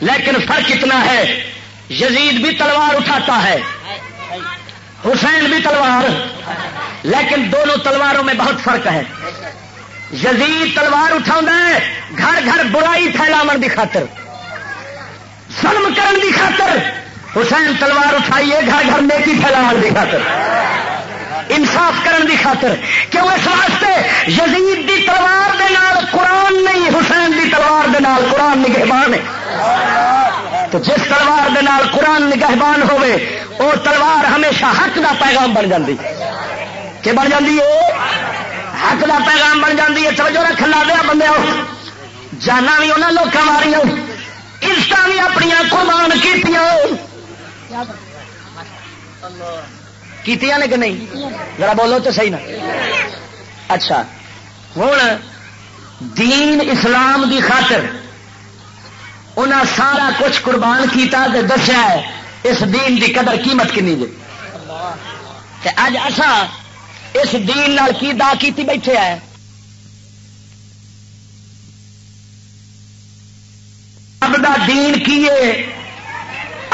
لیکن فرق اتنا ہے، یزید بھی تلوار اٹھاتا ہے، حسین بھی تلوار، لیکن دونوں تلواروں میں بہت فرق ہے۔ یزید تلوار اٹھا ہے، گھر گھر برائی پھیلاو کی خاطر، ظلم کرن دی خاطر۔ حسین تلوار اٹھائیے، گھر گھر نیکی پھیلاو کی خاطر۔ انصاف کرن دی خاطر۔ کیوں اس واسطے؟ یزید دی تلوار دے نال قرآن نہیں، حسین دی تلوار دے نال قرآن نگہبان ہے۔ تو جس تلوار دے نال قرآن نگہبان ہوئے وہ تلوار ہمیشہ حق دا پیغام بن جاتی کہ بن جاتی ہے؟ حق دا پیغام بن جاتی ہے۔ توجہ رکھ لا دیا بندے جانا بھی انہوں لوگ ماری عزت بھی اپنی قربان کی نے کہ نہیں؟ ذرا بولو تو صحیح نا۔ اچھا۔ ہوں دین اسلام دی خاطر انہیں سارا کچھ قربان کیتا تے دسیا ہے، اس دین دی قدر قیمت کنی جی اج اصا اس دین نال کی دا کیتی بیٹھے ہے اب دا دین کیے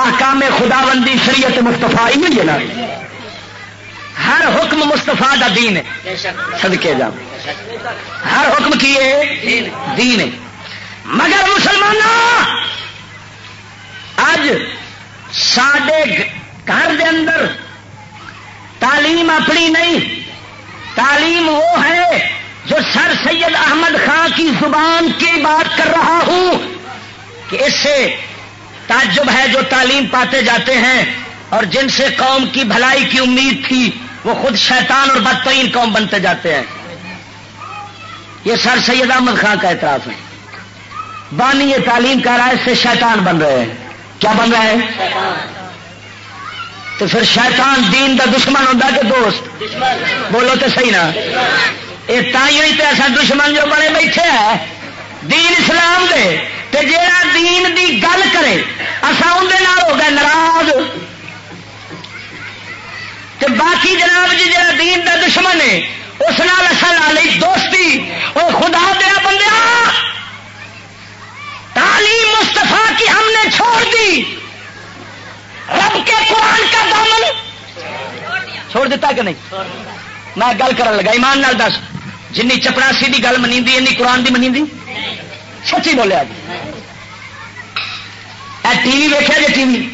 آکام خدا بندی شریعت مستفا ہی ہے نا ہر حکم مستفا دا دین ہے. سدکے جا ہر حکم کیے دین ہے. مگر مسلمان اج سڈے گھر دے اندر تعلیم اپنی نہیں، تعلیم وہ ہے جو سر سید احمد خان کی زبان کی بات کر رہا ہوں کہ اس سے تعجب ہے جو تعلیم پاتے جاتے ہیں اور جن سے قوم کی بھلائی کی امید تھی، وہ خود شیطان اور بدترین قوم بنتے جاتے ہیں۔ یہ سر سید احمد خان کا اعتراف ہے۔ بانی یہ تعلیم کا رائے سے شیطان بن رہے ہیں۔ کیا بن رہے ہیں تو پھر شیطان دین دا دشمن ہوتا کہ دوست؟ بولو تو صحیح نا۔ یہ تھی تو ایسا دشمن جو بڑے بیٹھے ہیں۔ دین اسلام دے۔ تے جیڑا دین دی گل کرے اصا اندر ہو گئے ناراض۔ تے باقی جناب جی جا دین دا دشمن ہے، اس نال اصل لا لی دوستی۔ وہ خدا دیا بندہ۔ تعلیم مستفا کی ہم نے چھوڑ دی۔ رب کے قرآن کا دامن۔ چھوڑ دیتا کہ نہیں؟ میں گل کر لگا، ایمان نال دس۔ جن چپڑاسی کی گل منی این قرآن کی منی سچی بولیا جی ٹی وی ویکیا جی ٹی وی؟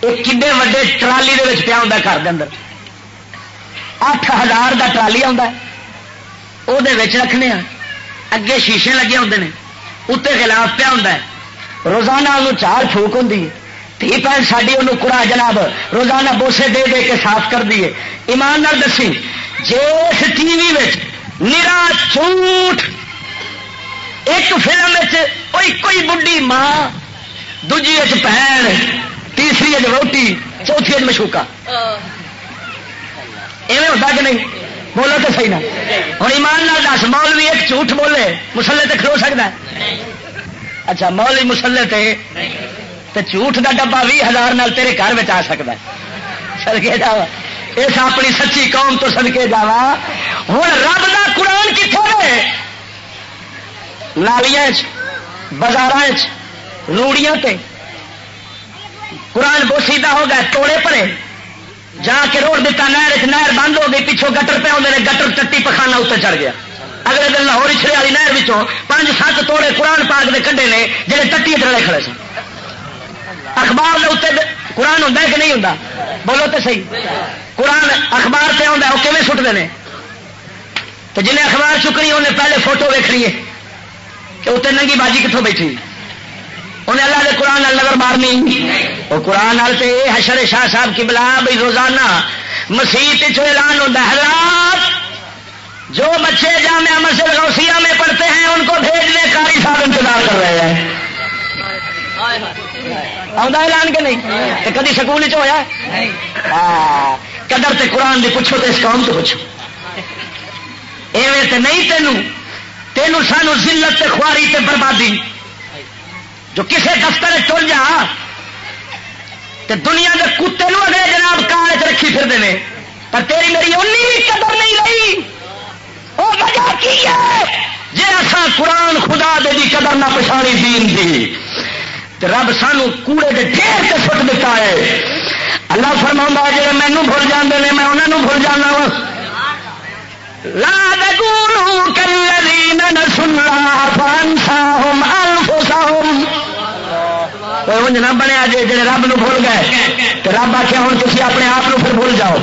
ایک کھے وڈے ٹرالی دے پیا ہوں گھر کے اندر۔ اٹھ ہزار کا ٹرالی وہ رکھنے ہاں۔ اگے شیشے لگے ہوتے ہیں اتنے خلاف پیا ہوں روزانہ وہ چار فوک ہوں تھی پہن ساری وہ کڑا جناب، روزانہ بوسے دے دے کے صاف کر دیے ایمان نال دسی جس ٹی وی نرا جھوٹ ایک فلم کوئی بڑھی ماں دجی بھن تیسری اج روٹی، چوتھی اج مشوکا۔ ایویں ہوتا کہ نہیں؟ بولو تو صحیح نہ ہوں ایمان نال دس مول بھی ایک جھوٹ بولے مسلے تے کھلو سکتا ہے۔ اچھا مول مسلے تے تو جھوٹ کا ڈبا بھی ہزار نال تیرے گھر میں آ سکتا ہے۔ سدکے جا اس اپنی سچی قوم تو سدکے جا ہوں رب کا قرآن کتنے نالیاں بازار روڑیاں تے۔ قرآن بوسیدہ ہو گیا توڑے پڑے۔ جا کے روڑ دیتا نہر نہر بند ہو گئی پچھوں گٹر پہ آدھے گٹر ٹٹی پخانا اتنے چڑھ گیا۔ اگلے دن لاہور چھڑے والی نہر پانچ سات توڑے قرآن پاک کے کڈے نے جہے ٹٹی چڑے کھڑے سن۔ اخبار کے اتنے قرآن ہوں کہ نہیں ہوں بولو تو صحیح۔ قرآن اخبار سے آتا وہ کیون سٹتے ہیں تو جنہیں اخبار چکنی انہیں پہلے فوٹو ویکنی ہے۔ کہ اتنے ننگی باجی کتوں بیٹھی؟ انہیں اللہ کے قرآن نظر مارنی وہ قرآن سے یہ حشر شاہ صاحب کی بلا بھائی روزانہ مسیح اعلان ہوتا ہے، حضرات، جو بچے جامعہ مسجد غوثیہ میں پڑھتے ہیں، ان کو بھیجنے کاری صاحب انتظار کر رہے ہیں۔ اعلان کے نہیں؟ کدی سکول چیا ہاں، قدر تے قرآن دی پوچھو تو اس قوم تو پوچھو ایویں تے نہیں تینوں۔ تینوں سانو ذلت تے خواری تے بربادی. جو کسے دفتر چل جا تے دنیا کے کتے نو اگلے جناب کال چ رکھی پھر دے پر تیری میری اونی قدر نہیں رہی۔ وہ وجہ کی ہے؟ جی اصا قرآن خدا دے دی قدر نہ پچھاڑی دین دی۔ رب سانو کوڑے کے ڈھیر سے سٹ دیتا ہے۔ اللہ فرما جی مینو بھول جانے نے، میں انہوں بھول جانا وا۔ لا کلین سننا فانسا ہوم الفسا ہوم نہ بنیا جی جی رب نو بھول گئے تو رب آخیا ہوں تھی اپنے آپ پھر بھول جاؤ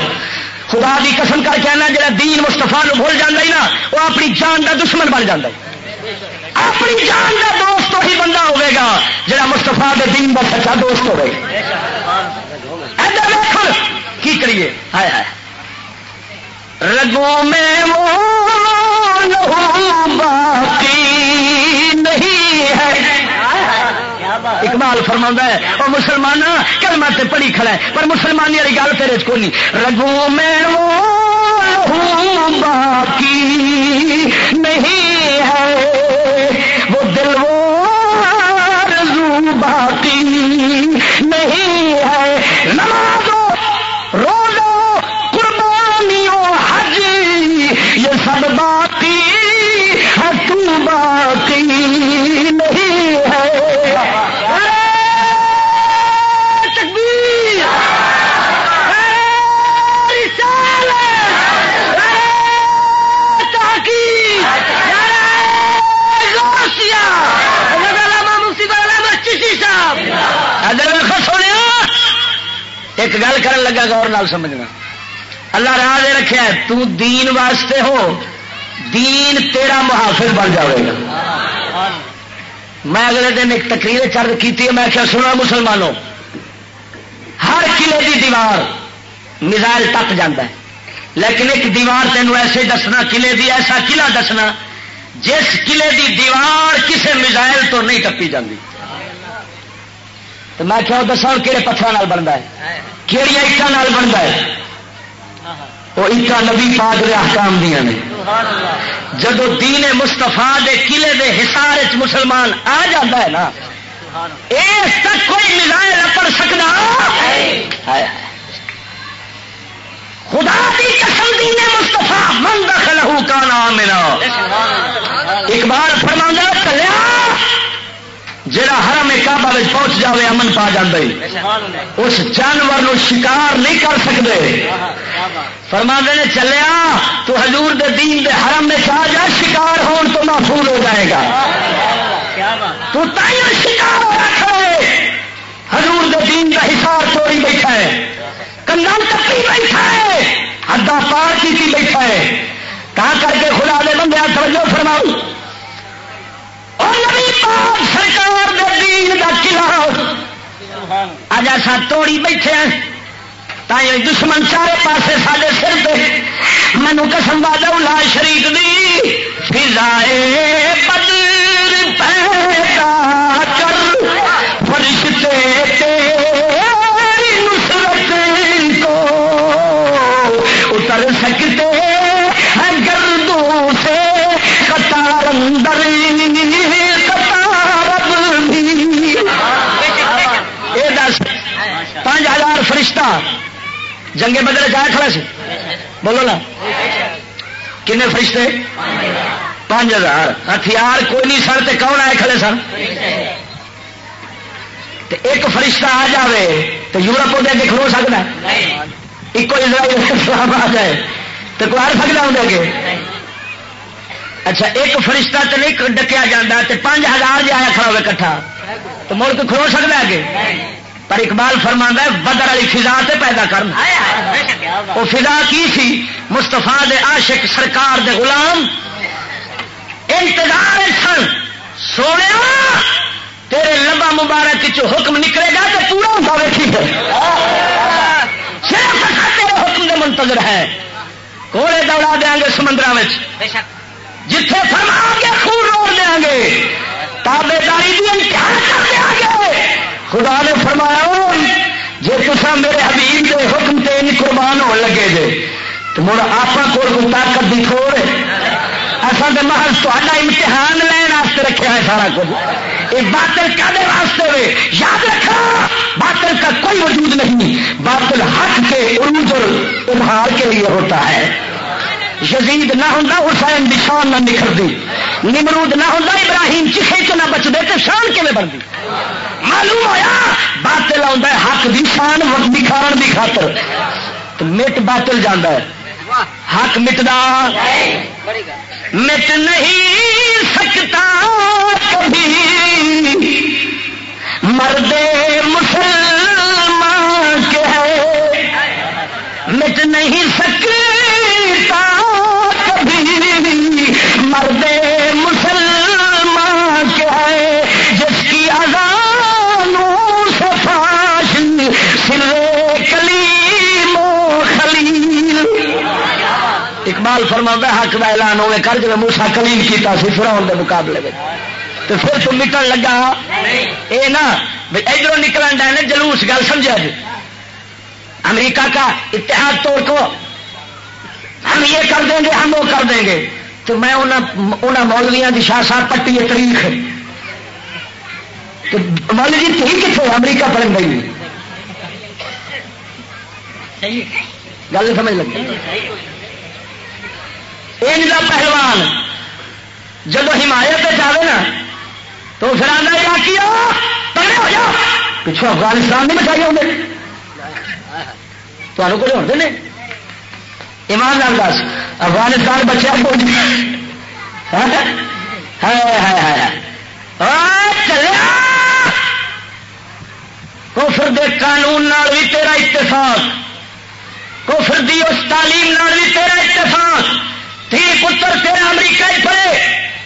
خدا دی قسم کر کے آنا جا دین مستفا نو بھول جانا ہی نا وہ اپنی جان دا دشمن بن جاتا اپنی جان دا دوست ہی بندہ ہوے گا جا مستفا دے دین دا سچا دوست ہوے کی کریے ہائے ہائے رگوں میں وہ لہو باقی نہیں ہے۔ اقبال فرما ہے اور مسلمان کلمہ تے پڑھی کھڑا ہے، پر مسلمانی والی گل تیرے کو نہیں رگوں میں وہ باقی نہیں ہے۔ وہ دل وہ رضو باقی ایک گل کر لگا گور نال سمجھنا۔ اللہ راہ دے رکھا ہے، تو دین واسطے ہو، دین تیرا محافظ بن جائے گا۔ میں اگلے دن ایک تقریر چرد کی میں کیا سنا مسلمانوں، ہر قلعے کی دیوار میزائل ٹپ جاتا ہے۔ لیکن ایک دیوار تینوں ایسے دسنا، قلعے دی ایسا قلعہ دسنا، جس قلعے دی دیوار کسی میزائل تو نہیں ٹپی جاتی تو میں کیا دسا کہڑے پتھر بنتا ہے؟ کہڑی اٹان بنتا ہے؟ وہ اٹا نبی پاک دے احکام دیا نے۔ جب دین مستفا دے قلعے دے حسار مسلمان آ جاتا ہے نا اس تک کوئی مزائل نہ پڑ سکتا خدا کی قسم دین مستفا من دخلہ کا نام میرا اقبال فرما کلیا جڑا حرم کعبہ میں پہنچ جاوے امن پا جائے اس جانور نو شکار نہیں کر سکتے فرما نے، چلیا، تو حضور دے دین دے حرم میں آ جا، شکار ہون تو محفوظ ہو جائے گا۔ تو شکار رکھے حضور دے دین کا حساب توڑی بیٹھا ہے۔ کنگا تکی بیٹھا ہے۔ ہدا پار کی بیٹھا ہے۔ کہاں کر کے خدا دے بندے توجہ فرماؤ۔ سرکار دین کا قلعہ اج ایسا توڑی بیٹھے ہیں دشمن چارے پاسے سارے سر پہ مینو قسم والا لا شریف دی، فضائے بدر پہ جنگے بدلے جائے کھڑا سی۔ بولو نا۔ کنے فرشتے؟ پانچ ہزار۔ ہتھیار کوئی نہیں سن تو کون آئے کھڑے سن؟ ایک فرشتہ آ جائے تو یورپ وہ اگے کھلو سکتا ایک اسلام آ جائے۔ تو کوئی آ سکتا ہوں اگے اچھا ایک فرشتہ تو نہیں، ڈکیا جاتا تو پانچ ہزار جی آیا کھڑا ہوئے کٹھا۔ تو ملک کھلو سکتا ہے پر اقبال فرما ہے بدر والی فضا سے پیدا کرنا وہ فضا کی سی مستفا دے عاشق سرکار دے غلام۔ انتظار سن۔ سونے تیرے لمبا مبارک چ حکم نکلے گا تو پورا ہوتا ویسی صرف تیرے حکم دے منتظر ہے۔ کوڑے دوڑا دیا گے سمندر جتھے فرما گے خون روڑ دیا گے۔ تابے داری بھی کر دیا خدا نے فرمایا جی تصا میرے حبیب کے حکم تے قربان ہو لگے جے، تو مڑ آپ کو طاقت دی تھوڑ اصل تو محض تا امتحان لین واسطے رکھا ہے سارا کچھ۔ یہ باطل کدے واسطے ہوئے؟ یاد رکھا، باطل کا کوئی وجود نہیں۔ باطل حق کے عروج اور ابہار کے لیے ہوتا ہے۔ یزید نہ ہوں حسین کی شان نہ نکھرتی نمرود نہ ہوں ابراہیم چیخے چ نہ بچتے تو شان کی بنتی معلوم ہوا باطل آتا ہے، حق دی شان دکھان دی خاطر۔ مٹ باطل جانا ہے۔ حق مٹدا مٹ نہیں سکتا کبھی۔ مرد مسلمان کے ہے مٹ نہیں اقبال فرما حق کا اعلان ہوئے کر جب موسا کلیل کیتا سی فراؤن کے مقابلے میں تو پھر تو مٹن لگا۔ یہ نا ادھر نکل ڈائن جلوس گل سمجھا جی۔ امریکہ کا اتحاد توڑ کو ہم یہ کر دیں گے ہم وہ کر دیں گے۔ تو میں انہوں مولویاں کی شاہ صاحب پٹی ہے تاریخ تو مولوی جی تھی کتنے امریکہ پڑھ گئی۔ گل سمجھ لگی؟ ان کا پہلوان۔ جب حمایت جائے نا، تو پھر آنا یا کیا پہلے ہو جاؤ۔ پچھو افغانستان نہیں بچائی ہوں تمہوں کو ہوتے ہیں ایمان لال دس، افغانستان بچیا کو ہاں، ہاں، ہاں، چلیا۔ کوفر دے قانون بھی تیرا اتفاق۔ کوفر دی اس تعلیم بھی تیرا اتفاق۔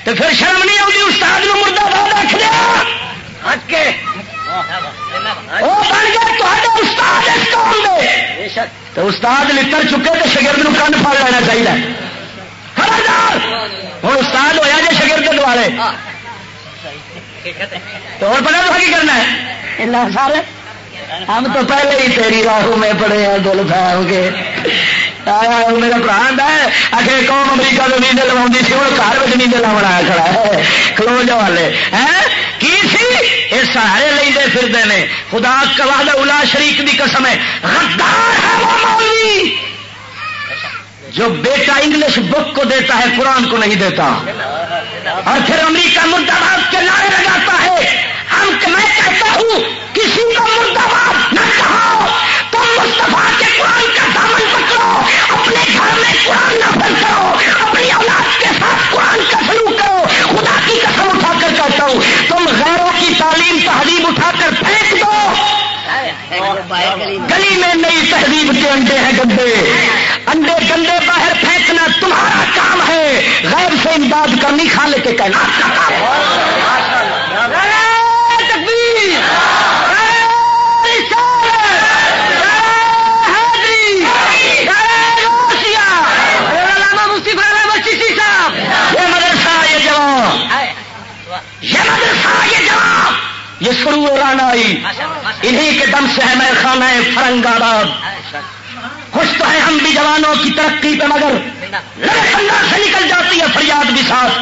تو پھر شرم نہیں آتی استاد نو مردہ باد رکھ دیا۔ وہ بن گئے استاد اس قوم دے۔ تو استاد لڑ چکے تو شگرد کن پڑ لینا چاہیے خبردار! ہوں استاد ہوا جی شگرد دوارے تو اور پتا تو کی کرنا ہے؟ سارے ہم تو پہلے ہی تیری راہوں میں پڑے ہیں دل تھام کے میرا برا ہے آخر قوم امریکہ تو نیندے لوا سی وہ گھر میں نیندے لاؤن آیا کھڑا ہے کلوج والے کی سی یہ سہارے لے پھرتے ہیں خدا کلا الا شریف کی قسم ہے غدار ہے وہ مولوی جو بیٹا انگلش بک کو دیتا ہے قرآن کو نہیں دیتا اور پھر امریکہ مرداباد کے نعرے لگاتا ہے ہم میں کہتا ہوں کسی کو مرداباد قرآن نافذ کرو، اپنی اولاد کے ساتھ قرآن کا سلوک کرو، خدا کی قسم اٹھا کر کہتا ہوں، تم غیروں کی تعلیم تحریم اٹھا کر پھینک دو۔ گلی میں نئی تہذیب کے انڈے ہیں گندے۔ انڈے گندے باہر پھینکنا تمہارا کام ہے۔ غیر سے امداد کرنی کھا لے کے کہنا یہ شروع رانا آئی انہی کے دم سے ہے میں خانہ فرنگ آباد۔ خوش تو ہے ہم بھی جوانوں کی ترقی پہ، مگر اندر سے نکل جاتی ہے فریاد بھی ساتھ۔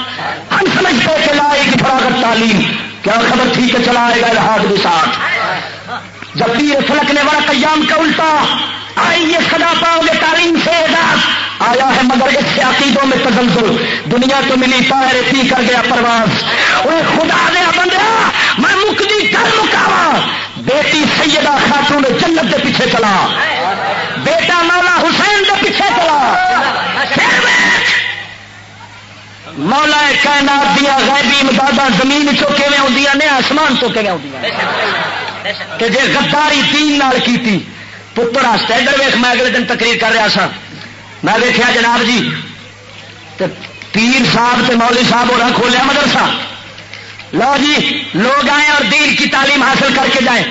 ہم سمجھتے کہ لائے گی فراغت تعلیم۔ کیا خبر تھی کہ چلائے گا الحاظ بھی ساتھ؟ جب بھی یہ فلکنے والا قیام کا الٹا آئی یہ سدا پاؤ گے تعلیم سے اعزاز آیا ہے مگر اس سے عقیدوں میں تزلزل۔ دنیا تو ملی پیر پی کر گیا پرواز۔ وہ خدا دیا بندہ میں مکدی کر مکاوا۔ بیٹی سیدہ خاتون جنت کے پیچھے چلا۔ بیٹا مولا حسین کے پیچھے چلا۔ مولا کائنات دیا غیبی امداد زمین چو کیویں آدی نے، آسمان تو کیویں آدی کہ جی غداری تین نال کی پتر آستے ادھر ویخ میں اگلے دن تقریر کر رہا سا میں دیکھا جناب جی پیر صاحب تے مولوی صاحب اور کھولیا مدرسہ۔ لو جی لوگ آئے اور دین کی تعلیم حاصل کر کے جائیں۔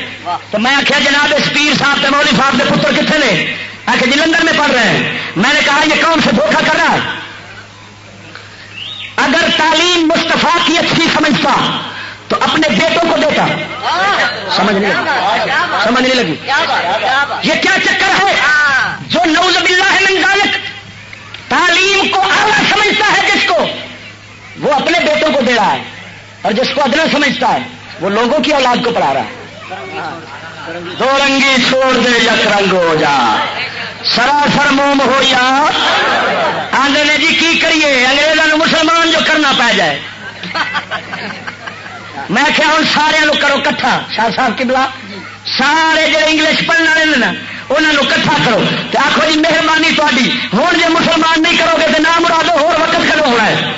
تو میں آخیا جناب اس پیر صاحب تے مولوی صاحب کے پتر کتنے نے؟ آخر جلندر میں پڑھ رہے ہیں۔ میں نے کہا، یہ کون سے دھوکھا کر رہا ہے؟ اگر تعلیم مستفا کی اچھی سمجھتا، تو اپنے بیٹوں کو دیتا۔ سمجھ نہیں لگی۔ سمجھ نہیں لگی۔ یہ کیا چکر ہے؟ جو نوز باللہ من ذالک تعلیم کو اعلیٰ سمجھتا ہے جس کو؟ وہ اپنے بیٹوں کو دے رہا ہے۔ اور جس کو ادنا سمجھتا ہے، وہ لوگوں کی اولاد کو پڑھا رہا ہے۔ دو رنگی چھوڑ دے یک رنگ ہو جا۔ سراسر موم ہو یا۔ آندے نے جی کی کریے؟ انگریزوں مسلمان جو کرنا پی جائے۔ میں کیا ہوں سارے کرو کٹھا۔ شاہ صاحب کی بلا سارے جڑے انگلش پڑھنے والے نا انہوں کٹھا کرو۔ آخو جی مہربانی تاری ہوں جی مسلمان نہیں کرو گے تو نہ مرادو ہو وقت کرو ہونا ہے؟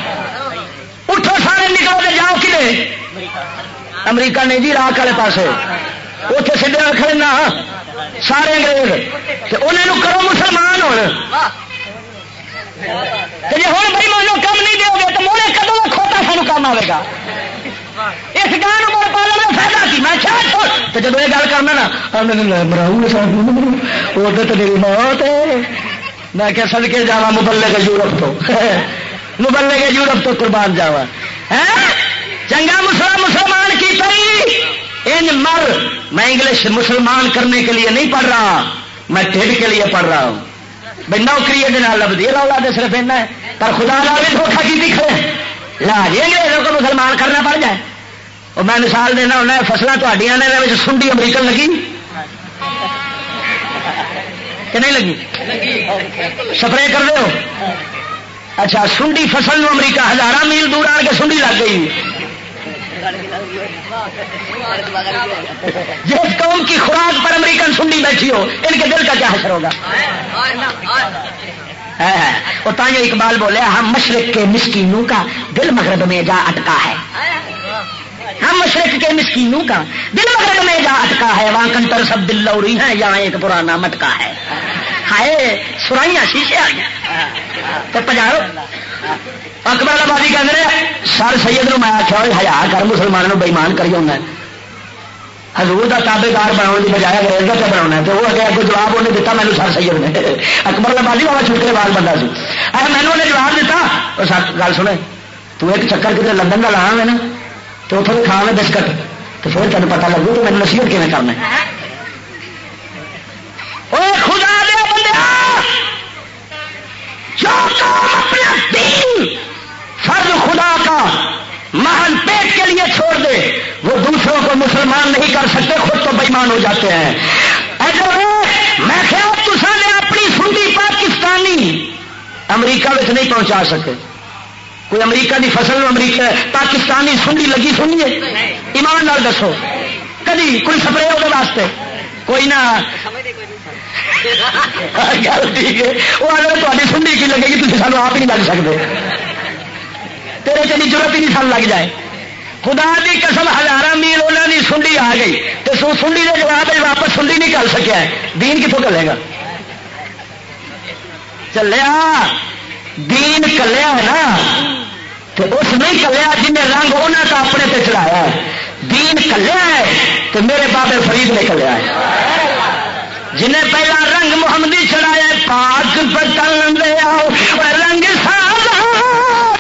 اٹھو سارے نکلو گے جاؤ کھے امریکہ نہیں جی راک والے پاس اتنے سیدے رکھے نہ، سارے انگریز۔ انہوں کرو مسلمان ہو جی ہوں بھائی مانو کم نہیں دو گے تو موڑے کدو کھوتا سانو کام آئے گا؟ اس گان مڑ پالن کا فائدہ کی؟ میں چاہ چھوڑ؟ تو جب یہ گل کرنا نا وہ تو میری موت ہے۔ میں کیا سد کے جا مبلے کے یورپ تو؟ مبلے کے یورپ تو قربان جاوا ہاں؟ چنگا مسلم مسلمان کی تری ان مر میں انگلش مسلمان کرنے کے لیے نہیں پڑھ رہا۔ میں ٹھڈ کے لیے پڑھ رہا ہوں۔ بھائی نوکری یہ لبھی۔ رولا تو صرف ایسا ہے۔ پر خدا لا بھی دھوکھا کی دکھے لا جی انگریزوں کو مسلمان کرنا پڑ جائے۔ وہ میں مثال دینا ہونا فصلیں تھوڑیاں نے سنڈی امریکن لگی۔ کہ نہیں لگی؟ سپرے کر دو اچھا سنڈی فصل نو امریکہ ہزارہ میل دور آ کے سنڈی لگ گئی۔ جس قوم کی خوراک پر امریکن سنڈی بیٹھی ہو، ان کے دل کا کیا حشر ہوگا؟ وہ تاج اقبال بولے، ہم مشرق کے مسکینوں کا دل مغرب میں جا اٹکا ہے۔ ہم مشرق کے مسکینوں کا دل مغرب میں جا اٹکا ہے، وہاں کنٹر سب دل لوری ہیں، یہاں ایک پرانا مٹکا ہے۔ ہائے، سرائیاں شیشے آ گیا پجارو اکبر آبادی کہ سر سید نو میں آخیا ہزار کر مسلمانوں بےمان کری ہونا حضور کا تابے دار بنا کی بجائے انگریز کا بنا تو وہ اگے جواب انہیں دتا مینو سر سید نے۔ اکبر آبادی والا چھوٹے بال بندہ سی۔ اے مینو انہیں جواب دیتا۔ گل سنے۔ تو ایک چکر کتنے لندن کا لانا ہے نا۔ تو اتوں کھا میں بسکٹ تو پھر تین پتا لگو تو مینو نصیحت کیون کرنا خدا دے بندے، جو اپنا دین، فرض خدا کا محل پیٹ کے لیے چھوڑ دے، وہ دوسروں کو مسلمان نہیں کر سکتے، خود تو بےمان ہو جاتے ہیں۔ میں خیال تو سارے اپنی سنڈی پاکستانی امریکہ میں نہیں پہنچا سکے۔ کوئی امریکہ کی فصل امریکہ پاکستانی سنڈی لگی سنیے ایمان نال دسو، کدی کوئی سپرے وہ واسطے؟ کوئی نہ۔ گل ٹھیک ہے۔ وہ اگر تاری سنڈی کی لگے گی تھی سانو آپ نہیں لگ سکتے تیرے چلی ضرورت ہی نہیں سن لگ جائے۔ خدا دی قسم ہزار میل انہوں کی سنڈی آ گئی۔ تو سو سنڈی کے جواب واپس سنڈی نہیں کر سکیا ہے۔ دین کتوں کرے گا؟ چلیا دین کلیا ہے نا تو اس نہیں کلیا جن رنگ انہوں کا اپنے پہ چڑھایا ہے۔ دین کلیا ہے تو میرے بابے فرید نے کلیا ہے۔ جنہیں پہلا رنگ محمدی چڑھایا پاک پتن لیا رنگ سارا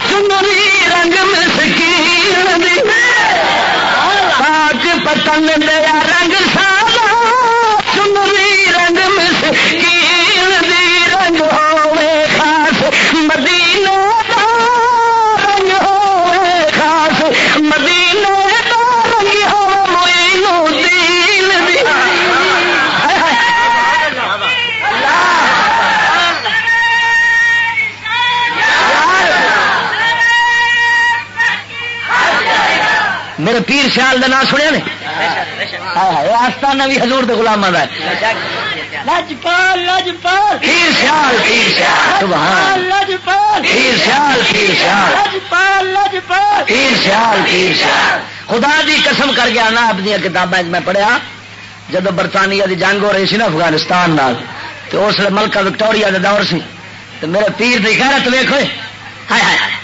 چنری رنگ مسکین پاک پتن دیا پیر سیال کا نام سنیا نے؟ آستانہ بھی پیر سیال پیر سیال پیر سیال پیر سیال۔ پیر سیال پیر سیال۔ خدا دی قسم کر گیا نا اپنی کتابیں میں پڑھیا۔ جب برطانیہ دی جنگ ہو رہی سی نا افغانستان نال تو اس ملکہ وکٹوریا کا دور سی۔ تو میرے پیر کی غیرت ویخ ہائے ہائے۔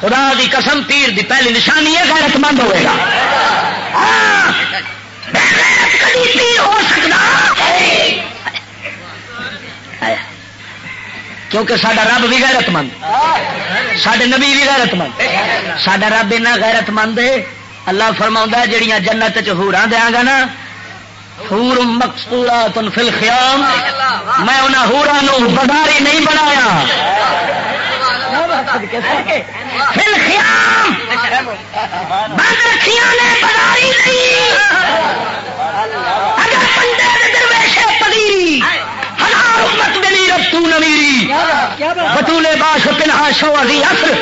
خدا دی قسم پیر دی پہلی نشانی ہے غیرت مند ہوئے گا۔ ہو سکتا کیونکہ سڈا رب بھی غیرت مند۔ سڈے نبی بھی غیرت مند۔ سڈا رب اینا غیرت مند ہے۔ اللہ فرما جہیا جنت چورا دیا گا نا ہور مکسورا تن فل خیام میں انہیں ہورا بداری نہیں بنایا۔ بطولے باش پنہا اثر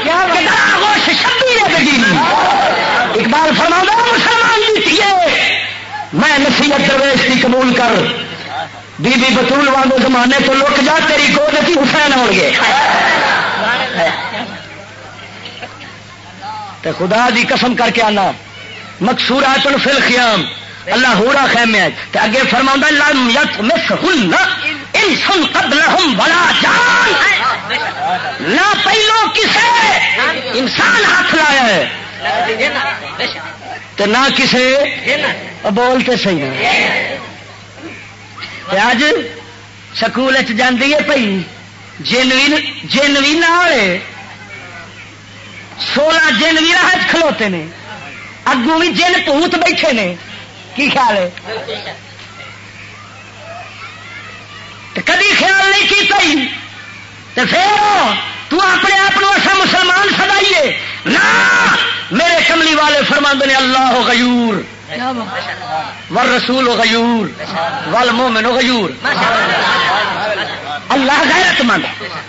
گوش بگیری اقبال فرما مسلمان جیتیے میں نصیحت درویش کی قبول کر۔ بی بی بطول والوں زمانے تو لک جا تیری گود کی حسین ہو گئے تو خدا دی قسم کر کے آنا. مقصورات فل خیام اللہ ہورا خیمے تے اگے فرما لم یت مس ہن انسان قبل ہم بڑا جان. نہ پہلو کسے انسان ہاتھ لایا ہے. تو نہ کسے بولتے صحیح اج سکول جاندی ہے پی جن بھی جن بھی نہ سولہ جن بھی راہ کھلوتے نے۔ اگوں بھی جن پوت بیٹھے نے۔ کی خیال ہے؟ کدی خیال نہیں کی تو پھر تو اپنے آپ ایسا مسلمان سدائیے نہ! میرے کملی والے فرما نے، اللہ غیور۔ ور رسول و غیور ول مومن و غیور۔ اللہ غیرت مند،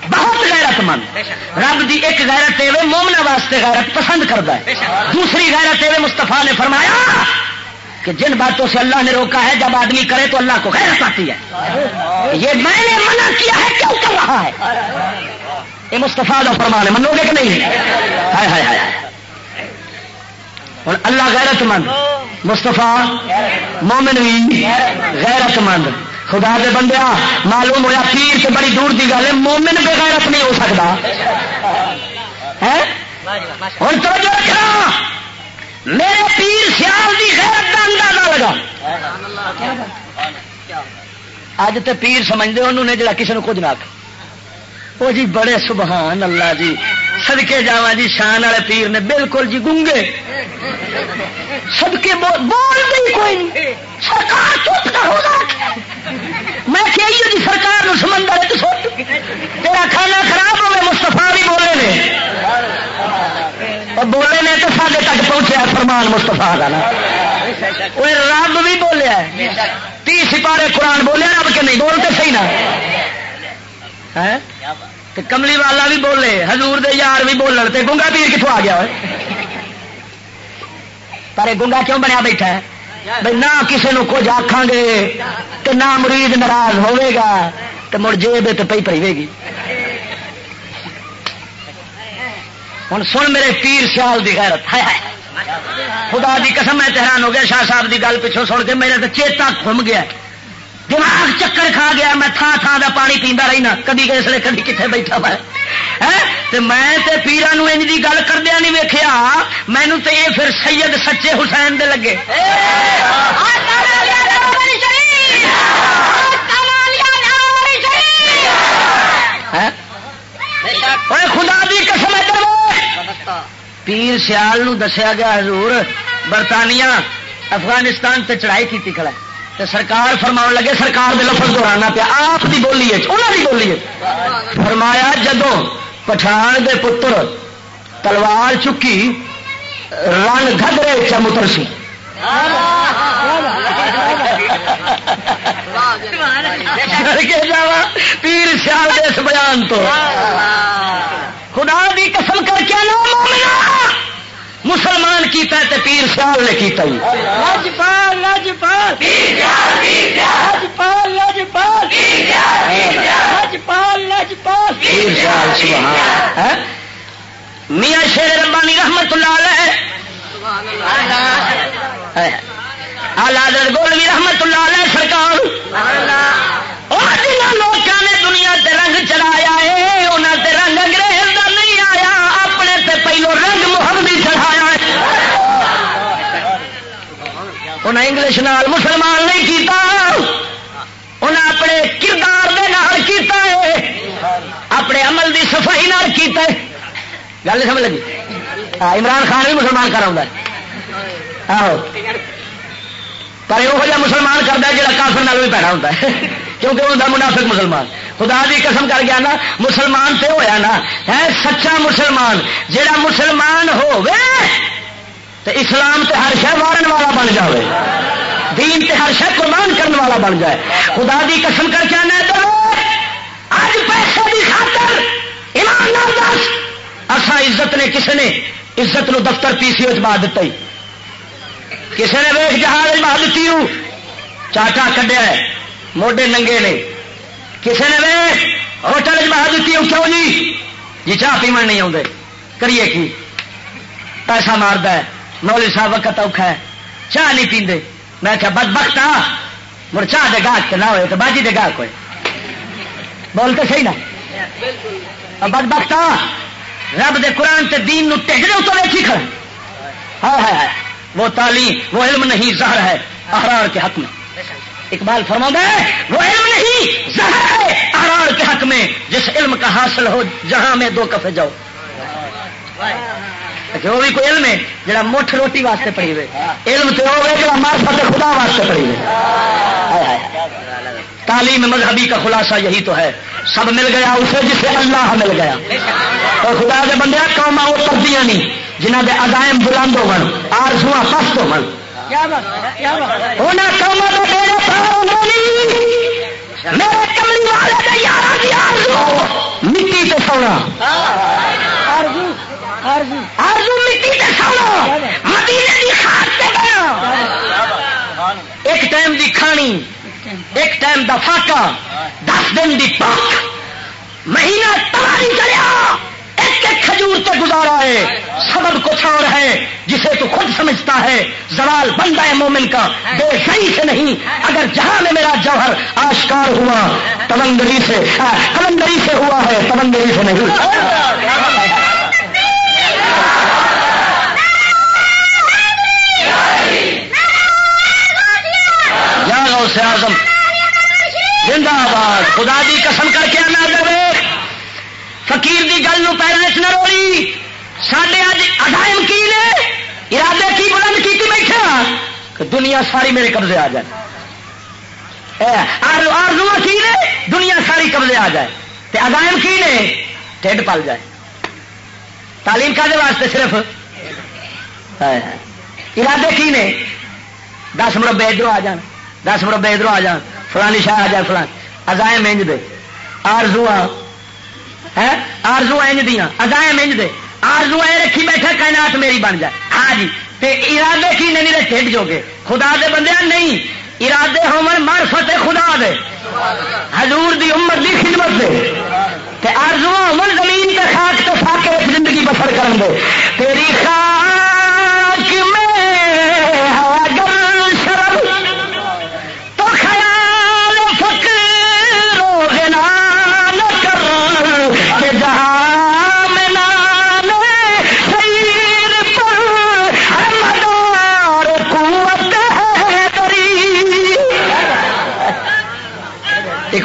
بہت غیرت مند۔ رب دی ایک غیرت ایوے مومنا واسطے غیرت پسند کرتا ہے۔ دوسری غیرت ایوے مستفا نے فرمایا کہ جن باتوں سے اللہ نے روکا ہے، جب آدمی کرے تو اللہ کو غیرت آتی ہے۔ یہ میں نے منع کیا ہے، کیوں کر رہا ہے؟ یہ مستفا کا فرمان ہے، منو گے کہ نہیں؟ ہائے ہائے ہائے۔ اور اللہ غیرت مند. مستفا مومن بھی غیرت مند. خدا دے بندیا معلوم ہوا پیر سے بڑی دور کی گل ہے، مومن بے غیرت نہیں ہو سکتا۔ ہوں تو میرے پیر سیال کی غیرت کا اندازہ لگا۔ اج تو پیر سمجھتے انہوں نے، جڑا کسی نے کچھ نہ وہ جی بڑے سبحان اللہ جی سدکے جا جی شان والے پیر نے بالکل جی گونگے۔ سدکے بول گئی کوئی نہیں۔ سرکار چپ کر میں کہ جی سرکار نو سمندر تیرا کھانا خراب ہوئے مستفا بھی بولے نے۔ اور بولے نے تو سارے تک پہنچیا فرمان مستفا کا نا۔ رب بھی بولیا تی سپارے قرآن بولیا رب کے نہیں، بولتے صحیح نا۔ ہاں؟ کملی والا بھی بولے، حضور دے یار بھی بولن تے گنگا پیر کتوں آ گیا پر گنگا کیوں بنیا بیٹھا ہے؟ بھائی نہ کسی نے کچھ آخان گے تو نہ مریض ناراض ہوے گا تو مڑ جیب تو پی پی گی ہوں سن میرے پیر سیال کی غیرت۔ ہے خدا دی قسم، میں تحران ہو گیا، شاہ صاحب دی گل پچھوں سن کے میرے تو چیتا گھوم گیا۔ دماغ چکر کھا گیا، میں تھان تھان کا پانی پیندا رہنا کدی کس لیے کدی کتنے بیٹھا میں میں تے پیران انج کی گل کردیا نہیں ویکیا مینو تو یہ پھر سید سچے حسین دے لگے۔ خدا دی قسم پیر سیال نو دسیا گیا، حضور برطانیہ، افغانستان تے چڑھائی کی کھڑا تو سرکار فرما لگے، سرکار دے لفظ دہرانا پیا۔ آپ کی بولی ہے انہوں کی بولی ہے فرمایا جدو پٹھان دے پتر تلوار چکی رنگ گدرے چمتر سی۔ پیر سیال دے اس بیان تو۔ خدا دی قسم کر کے نام مسلمان کیتا ہے تے پیر سیال نے کیتا ہی۔ لاجپال لاجپال لاجپال لاجپال لاجپال لاجپال پیر سبحان میاں شیر ربانی رحمت اللہ علیہ۔ آلہ گولوی رحمت اللہ علیہ سرکار۔ لوگوں نے دنیا تے رنگ چڑھایا ہے انہوں تے رنگ انگریز تے پہلو رنگ محمدی چڑھایا انہیں انگلش نال مسلمان نہیں کیتا۔ انہیں اپنے کردار دے نال کیتا ہے۔ اپنے عمل دی صفائی نال کیتا ہے۔ گل نہیں سمجھ لگی؟ عمران خان بھی مسلمان کرا آہو۔ پر یہ جا مسلمان کرتا ہے، جہاں کافر نال بھی پیڑا ہوتا ہے۔ کیونکہ وہ منافق مسلمان۔ خدا دی قسم کر گیا نا، مسلمان سے ہوا نا۔ ہے، سچا مسلمان۔ جہا مسلمان ہو تو اسلام تے ہر شہ مارن والا بن جائے دین تے ہر شہ قربان کرنے والا بن جائے۔ خدا دی قسم کر کے آنا اج پیسے کی خاطر ایمان دس۔ اصا عزت نے کسی نے عزت نو دفتر پی سی بہت دیتا ہی کسی نے ویخ جہاز بہا دیتی چاٹا کڈیا موڈے ننگے نے۔ کسی نے وے ہوٹل بہا دیتی کیوں جی۔ جی چاہ پیو نہیں آتے کریے کی؟ پیسہ مارد ہے۔ مولی صاحب وقت اوکھا ہے۔ چاہ نہیں پیندے۔ میں کیا بد بخت آ۔ مڑ چاہ دے گاہک کے نہ ہوئے تو باجی دے گاہک ہوئے۔ بولتے صحیح نا؟ بد بخت آ۔ رب دے قرآن تے دین نو ٹھڈ دے اتوں ویکھی کھڑے ہاں ہاں وہ تعلیم، وہ علم نہیں، زہر ہے۔ احرار کے حق میں۔ اقبال فرما ہے، وہ علم نہیں، زہر ہے۔ احرار کے حق میں، جس علم کا حاصل ہو، جہاں میں دو کفے جاؤ وہ بھی کوئی علم ہے، جڑا مٹھ روٹی واسطے پڑی ہوئے۔ علم تو وہ ہے جڑا مارفت خدا واسطے پڑی ہوئے۔ تعلیم مذہبی کا خلاصہ یہی تو ہے۔ سب مل گیا، اسے جسے اللہ مل گیا۔ اور خدا کے بندے قوما وہ پردیاں نہیں جنہ کے عزائم بلند ہو آرزو پست ہو مٹی سے سونا۔ ایک ٹائم دی کھانی ایک ٹائم دا فاقا دس دن دی پاک۔ مہینہ تباری چلیا۔ ایک ایک کھجور سے گزارا ہے۔ سبب کچھ اور ہے۔ جسے تو خود سمجھتا ہے۔ زوال بندہ ہے مومن کا۔ بے صحیح سے نہیں۔ اگر جہاں میں میرا جوہر آشکار ہوا تمنگری سے کلندری سے ہوا ہے تمنگری سے نہیں۔ سے زندہ آباد، خدا دی قسم کر کے آنا دے فقیر دی گل پہلے نہ روڑی۔ سڈے اج ادائم کی نے ارادے کی بلند کی بیٹھا کہ دنیا ساری میرے قبضے آ جائے۔ آرزو کی نے دنیا ساری قبضے آ جائے۔ تے ادائم کی نے ٹھڈ پل جائے۔ تعلیم کا واسطے صرف؟ ارادے کی نے دس مربے ادھر آ جان، دس مربے ادھر آ جان، فلانی شاہ آ جائے، فلان۔ ازائے منج دے۔ آرزو آرزو انج دیا ازائے منج دے۔ آرزو اے رکھی بیٹھا، کائنات میری بن جائے۔ ہاں جی تے ارادے کی نہیں رکھے جو گے خدا دے بندے نہیں، ارادے ہومن معرفت خدا دے۔ حضور دی امت دی خدمت دے۔ تے آرزو ہومن زمین تے خاک تے فاقے زندگی بسر کرن دے۔ تیری خاک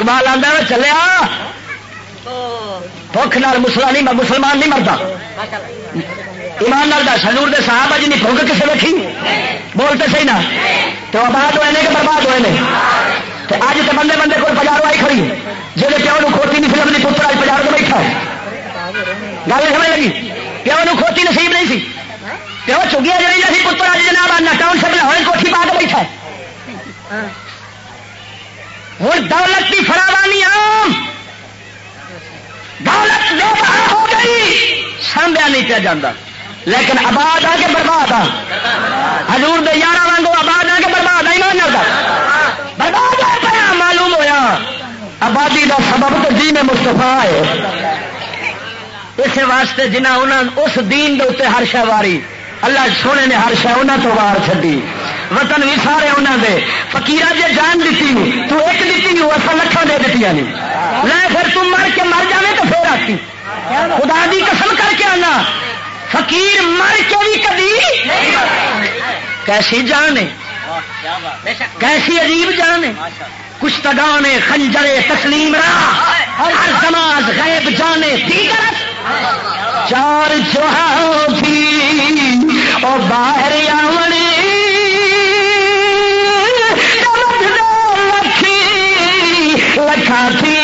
اقبال آدھا چلیا بخ نال مسلا نہیں مسلمان نہیں مرتا ایمان نال دس ہزور دے صاحب اج نہیں، بھوک کسے ویکھی؟ بولتے صحیح نا؟ تو آباد ہوئے نے کہ برباد ہوئے نے؟ اج تو بندے بندے کو پجارو آئی کھڑی۔ جی پیو کھوتی نہیں فلم کی پتر اج پجار کو بیٹھا۔ گل سمجھ لگی؟ پیو کھوتی نصیب نہیں سی۔ پیو چگیا جی جی پتر اج جناب آنا ٹاؤن شپ لاہور کوٹھی پا کے بیٹھا ہوں دولت کی فراوانی عام۔ دولت بے ہو گئی سانبیا نہیں پیا جانا لیکن آباد آ کے برباد آ۔ ہزور دے یار وانگو آباد آ کے برباد آئی مان جاتا برباد آ پیا معلوم ہویا۔ آبادی کا سبب تو جی میں مستفا ہے۔ اس واسطے جنہ اس دین دے اتنے ہر شہواری اللہ سونے نے ہر شہ انہوں تو وار چڈی وطن بھی سارے انہوں دے۔ فکیر جی جان دیتی تو ایک دیتی نہیں اصل لکھان دے دیتی نہیں لے پھر تم مر کے مر جائے تو پھر آتی۔ خدا دی قسم کر کے آنا۔ فقیر مر کے بھی کبھی کیسی جان ہے؟ کیسی عجیب جان ہے؟ کچھ تگانے خنجرے تسلیم راہ ہر سماج غیب جانے دیگر۔ چار چوہا تھی اور باہر لکھا تھی۔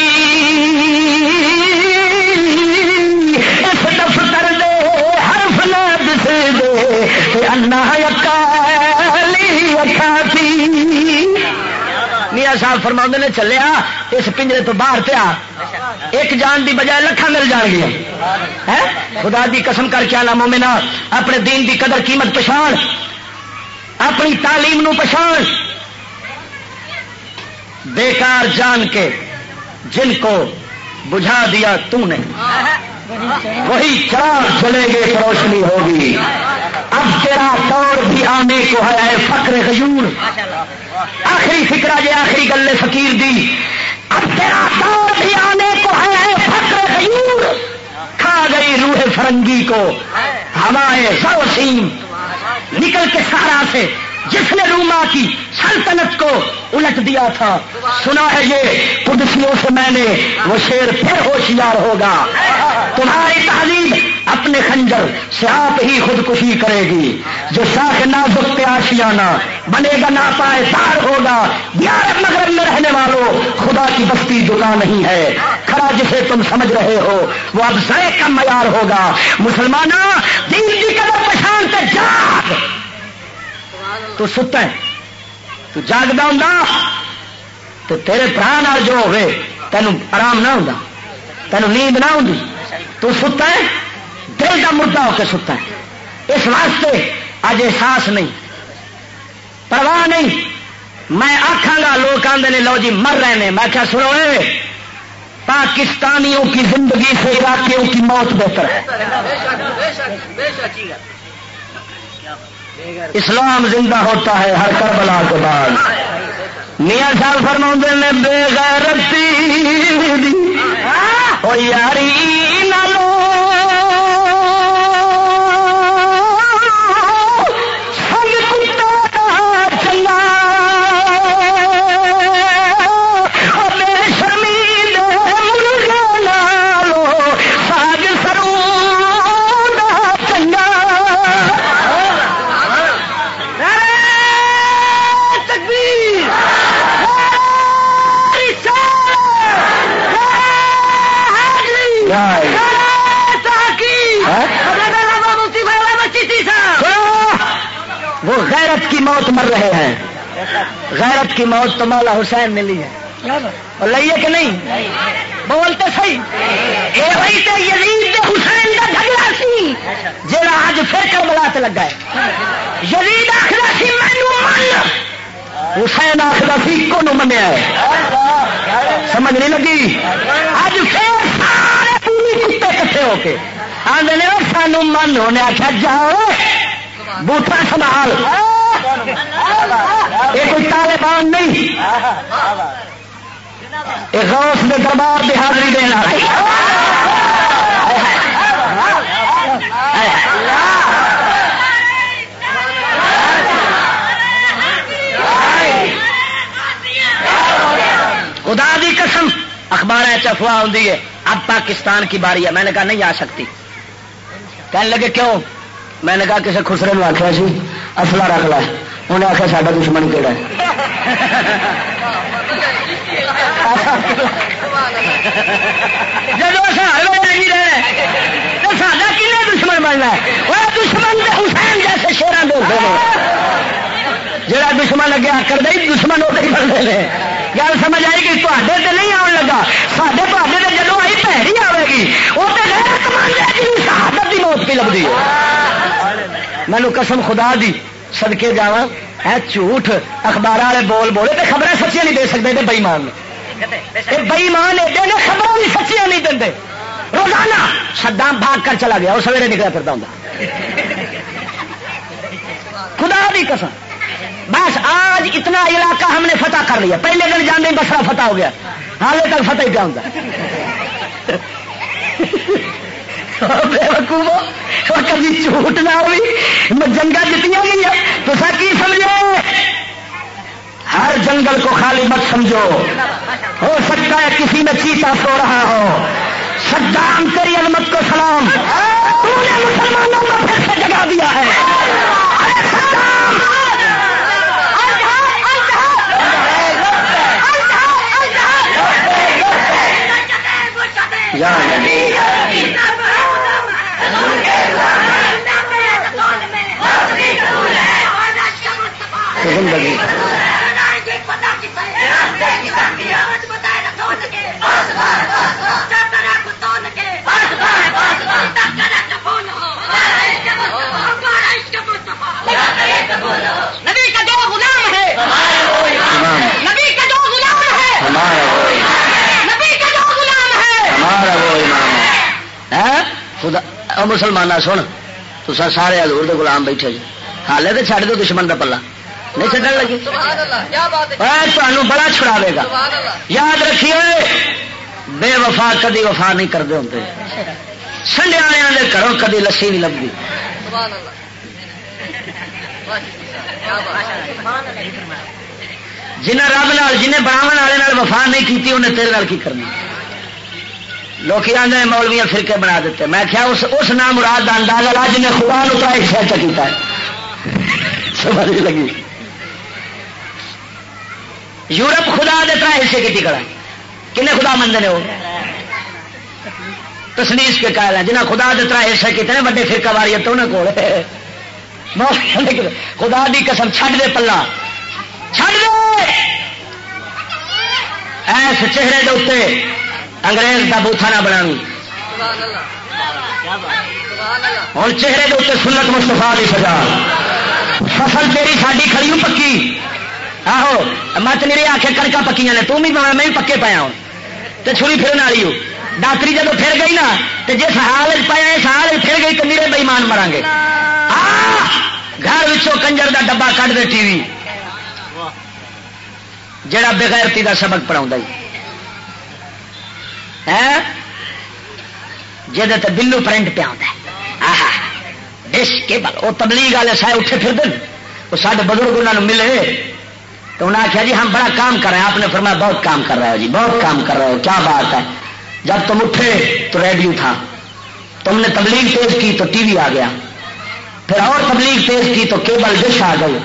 اس دفتر دے حرف نہ دس دے انا اکالی اکھا تھی۔ میاں صاحب فرما نے، چلیا، اس پنجرے تو باہر پیا۔ ایک جان دی بجائے لکھا مل جان گیا۔ خدا دی قسم کر کے آنا مومنا اپنے دین دی قدر قیمت پچھاڑ اپنی تعلیم نو پچھاڑ بیکار جان کے جن کو بجھا دیا تو نے، وہی چار چلے گے روشنی ہوگی۔ اب تیرا دور بھی آنے کو ہے فکر غیور۔ آخری فکرا جی آخری گلے فقیر دی۔ اب تیرا دور بھی آنے کو ہے فکر غیور۔ کھا گئی روح فرنگی کو۔ ہمارے سوسیم نکل کے سہارا سے۔ جس نے روما کی سلطنت کو الٹ دیا تھا۔ سنا ہے یہ قدسیوں سے میں نے وہ شیر پھر ہوشیار ہوگا۔ تمہاری تعلیم اپنے خنجر سے آپ ہی خودکشی کرے گی۔ جو شاخ نازک پہ آشیانہ بنے گا نا پائے دار ہوگا۔ بہار مغرب میں رہنے والوں خدا کی بستی دکان نہیں ہے۔ کھڑا جسے تم سمجھ رہے ہو، وہ اب ذرے کا معیار ہوگا۔ مسلمانہ، دین کی قدر پچھان سے جاگ۔ تو ستا ہے تو جاگتا ہوں تو تیرے برا جو ہوے تینوں آرام نہ ہوں تینوں نیند نہ ہوں تو ستا ہے دل کا مردہ ہو کے ستا ہے اس واسطے اج احساس نہیں پرواہ نہیں میں آخا گا لوگ آدھے نے لو جی مر رہے ہیں میں کیا سنو پاکستانیوں کی زندگی سے عراقیوں کی موت بہتر ہے اسلام زندہ ہوتا ہے ہر کربلا کے بعد۔ میاں سال فرما نے، بے غیرتی او یاری موت مر رہے ہیں۔ غیرت کی موت تو مولا حسین ملی ہے۔ اور لئیے کہ نہیں؟ بولتے صحیح۔ یزید دے حسین کا جھگڑا سی۔ جا آج پھر کر بلا لگا ہے۔ یزید آخر سی مینو حسین آخر سی، کو نو منیا ہے؟ سمجھ نہیں لگی؟ اج پھر سارے پوری کتے کٹھے ہو کے آدھے سانو من ہونے آخیا جاؤ بوٹا سنبھال۔ یہ کوئی طالبان نہیں۔ ایک غوث میں دربار کی حاضری دینا خدا دی قسم، اخبار چفوا ہوں اب پاکستان کی باری ہے۔ میں نے کہا نہیں آ سکتی۔ کہنے لگے، کیوں؟ میں نے کہا کسی خسرے نے آخیا سی اصلا رکھ لا انہیں آخیا سا دشمن کہڑا ہے؟ جب نہیں رہے تو ساڈا کن دشمن بننا ہے؟ وہ دشمن حسین جیسے شیران دے جڑا دشمن اگے آکر دے دشمن وہ بنتے ہیں گل سمجھ آئی کہ تے نہیں آن لگا سارے تے جدو آئی پیڑی آئے گی وہ تو شہادت کی موت پہ لگتی ہے۔ مینو قسم خدا دی سدکے جا ہے جھوٹ، اخبار والے بول بولے تو خبریں سچیاں نہیں دے سکتے بئیمان بئیمان ایڈے نے خبریں بھی سچیاں نہیں دیں روزانہ سدام بھاگ کر چلا گیا وہ سویرے نکلا پھرتا ہوں خدا دی قسم۔ بس آج اتنا علاقہ ہم نے فتح کر لیا۔ پہلے دن جانے بسرا فتح ہو گیا۔ حال تک فتح ہی کیا ہوتا کبھی جھوٹ نہ ہوئی جنگا جتنی گئی تو سر کی سمجھو؟ ہر جنگل کو خالی مت سمجھو۔ ہو سکتا ہے کسی میں چیتا سو رہا ہو۔ سدام تیری علمت کو سلام۔ تو نے مسلمانوں کو پھر سے جگا دیا ہے۔ زندگی۔ نبی کا غلام ہے نبی کا غلام ہے نبی کا غلام ہے۔ ہمارا وہ امام ہاں؟ خدا مسلمان سن تو سارے ہزور کے غلام بیٹھے جی۔ حالے تو چڑھ دو دشمن کا پلہ۔ نہیں چڈن لگے۔ تمہوں بڑا چھڑا گا۔ یاد رکھیے بے وفا کدی وفا نہیں کرتے ہوں سنڈیا کے گھروں کدی لسی نہیں لگتی جنہیں رب نال جنہیں بناو والے وفا نہیں کی انہیں تیرے کی کرنی؟ لوگ آدھے مولویا فرقے بنا دیتے میں کیا اس اس نام مراد کا اندازہ لا جنہیں خدا نو ایک کیا سمجھ لگی۔ یورپ خدا دے طرح حصے کی ٹکڑا کنے خدا مند نے وہ؟ تسلیس کے قائل ہیں۔ جنہیں خدا دے طرح حصے کیتے ہیں بڑے فرقہ واری تو انہیں کول۔ خدا دی قسم چھڈ دے پلا۔ چھڈ دے! ایس چہرے دے اتنے انگریز کا بوتھا نہ بنا ہوں چہرے کے اتنے سنت مستفا کی سجا فصل تیری ساری کھڑی پکی۔ آہو مت میرے آخے کڑکا پکیا نے تم بھی میں پکے پایا ہوں تو چھری پھرنے والی ہو ڈاکٹری جب پھر گئی نا تو جس حال پایا اس حال پھر گئی تو میرے بئیمان مرا گے گھر کنجر کا ڈبا کٹ دے ٹی وی جڑا بغیرتی کا سبق پڑھاؤں جہد بلو پرنٹ پہ آتا ڈش کیبل وہ تبلیغ والے سائے اٹھے پھر دن وہ سارے بزرگ انہوں ملے تو انہوں نے آخیا جی ہم بڑا کام کر رہے ہیں۔ آپ نے فرمایا، بہت کام کر رہے ہو جی بہت کام کر رہے ہو۔ کیا بات ہے؟ جب تم اٹھے تو ریڈیو تھا۔ تم نے تبلیغ تیز کی تو ٹی وی آ گیا۔ پھر اور تبلیغ تیز کی تو کیبل ڈش آ گئی۔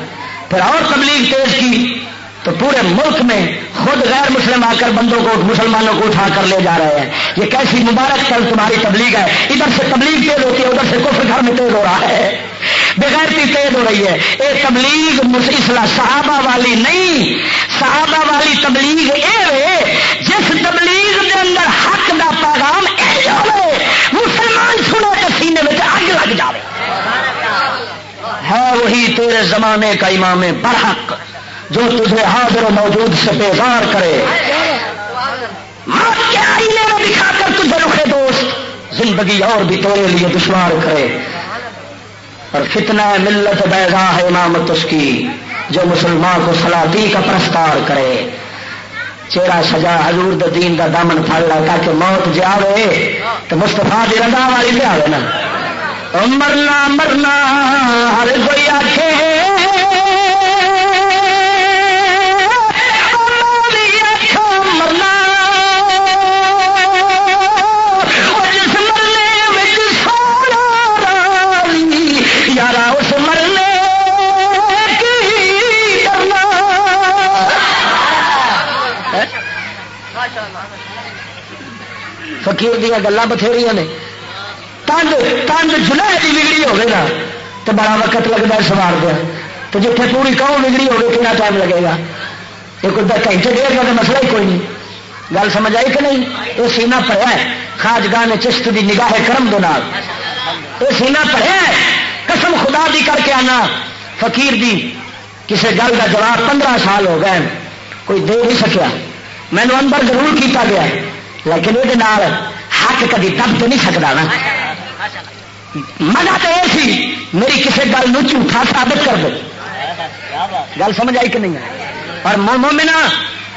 پھر اور تبلیغ تیز کی تو پورے ملک میں خود غیر مسلم آ کر بندوں کو، مسلمانوں کو اٹھا کر لے جا رہے ہیں۔ یہ کیسی مبارک کل تمہاری تبلیغ ہے۔ ادھر سے تبلیغ تیز ہوتی ہے، ادھر سے کفر گھر میں تیز ہو رہا ہے۔ بغیرتی تیز ہو رہی ہے۔ یہ تبلیغ اسلح صحابہ والی نہیں، صحابہ والی تبلیغ یہ جس تبلیغ کے اندر حق کا پیغام مسلمان سنو تو سینے میں اگ لگ جائے ہے وہی تیرے زمانے کا امام برحق۔ جو تجھے حاضر و موجود سے بیزار کرے۔ کے آئینے میں دکھا کر تجھے رکھے دوست، زندگی اور بھی تیرے لیے دشوار کرے۔ اور فتنہ ملت بیضا ہے امامت اس کی، جو مسلمان کو سلاطی کا پرستار کرے۔ چہرہ سجا حضور دین کا دامن پھڑ لا تاکہ موت جاوے تو مستفا دی رضا والی لے آئے نا۔ مرنا مرنا، ہر کوئی آخے فقیر دیا گلا بتھیری نے۔ تنگ تنگ جلح کی بگڑی ہوگی نا تو بڑا وقت لگتا ہے سوار دیا تو جتنے پوری کہو بگڑی ہوگی کتنا ٹائم لگے گا۔ یہ کوئی گھنٹے ڈیڑھ گا مسئلہ ہی کوئی نہیں۔ گل سمجھ آئی کہ نہیں؟ یہ سینا پڑیا ہے خاج چشت کی نگاہ کرم دے یہ سینا پڑیا ہے، قسم خدا دی کر کے آنا۔ فقیر دی کسی گل کا جواب پندرہ سال ہو گئے کوئی دے نہیں سکیا۔ مینو اندر ضرور کیتا گیا۔ لیکن یہ حق کدی دب تو نہیں سکتا نا۔ مزہ تو یہ سی، میری کسی گل جھوٹا ثابت کر دو گل سمجھ آئی کہ نہیں؟ اور مومنا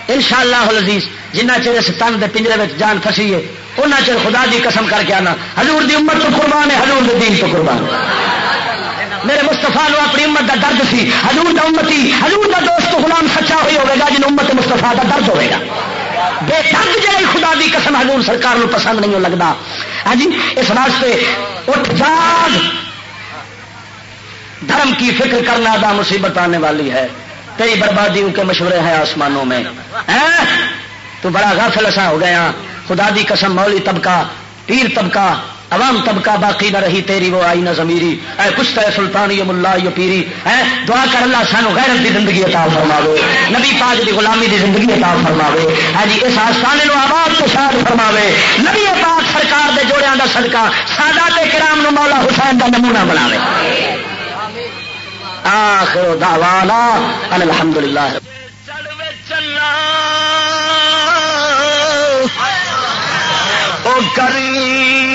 ان شاء اللہ عزیز جنہ چر اس تن کے پنجرے میں جان فسی ہے ان چر خدا دی قسم کر کے آنا۔ حضور دی امت تو قربان ہے، حضور دی دین تو قربان۔ میرے مستفا نو اپنی امت کا درد سی۔ حضور دا امتی، حضور دا دوست غلام سچا ہوئی ہوگا جن امت مستفا کا درد ہوئے گا۔ بے تنگ جی خدا دی قسم حضور سرکار نو پسند نہیں لگتا ہاں جی اس واسطے اٹھ جاگ۔ دھرم کی فکر کرنا دا مصیبت آنے والی ہے۔ کئی بربادیوں کے مشورے ہیں آسمانوں میں۔ تو بڑا غافل ایسا ہو گیا۔ خدا دی قسم، مولی طبقہ، پیر طبقہ عوام طبقہ باقی نہ رہی، تیری وہ آئی نہ زمیری اے کچھ ہے سلطانی ملا یہ پیری۔ ہے دعا کر اللہ سانو غیرت دی زندگی عطا فرماوے۔ نبی پاک دی غلامی دی زندگی عطا فرماوے۔ ہے جی اس آستانے نو آباد تو شاد فرماوے۔ نبی پاک سرکار دے جوڑیاں دا صدقہ سادات کرام نو مولا حسین دا نمونہ بناوے۔ آخر دعوانا ان الحمدللہ چلنا او کری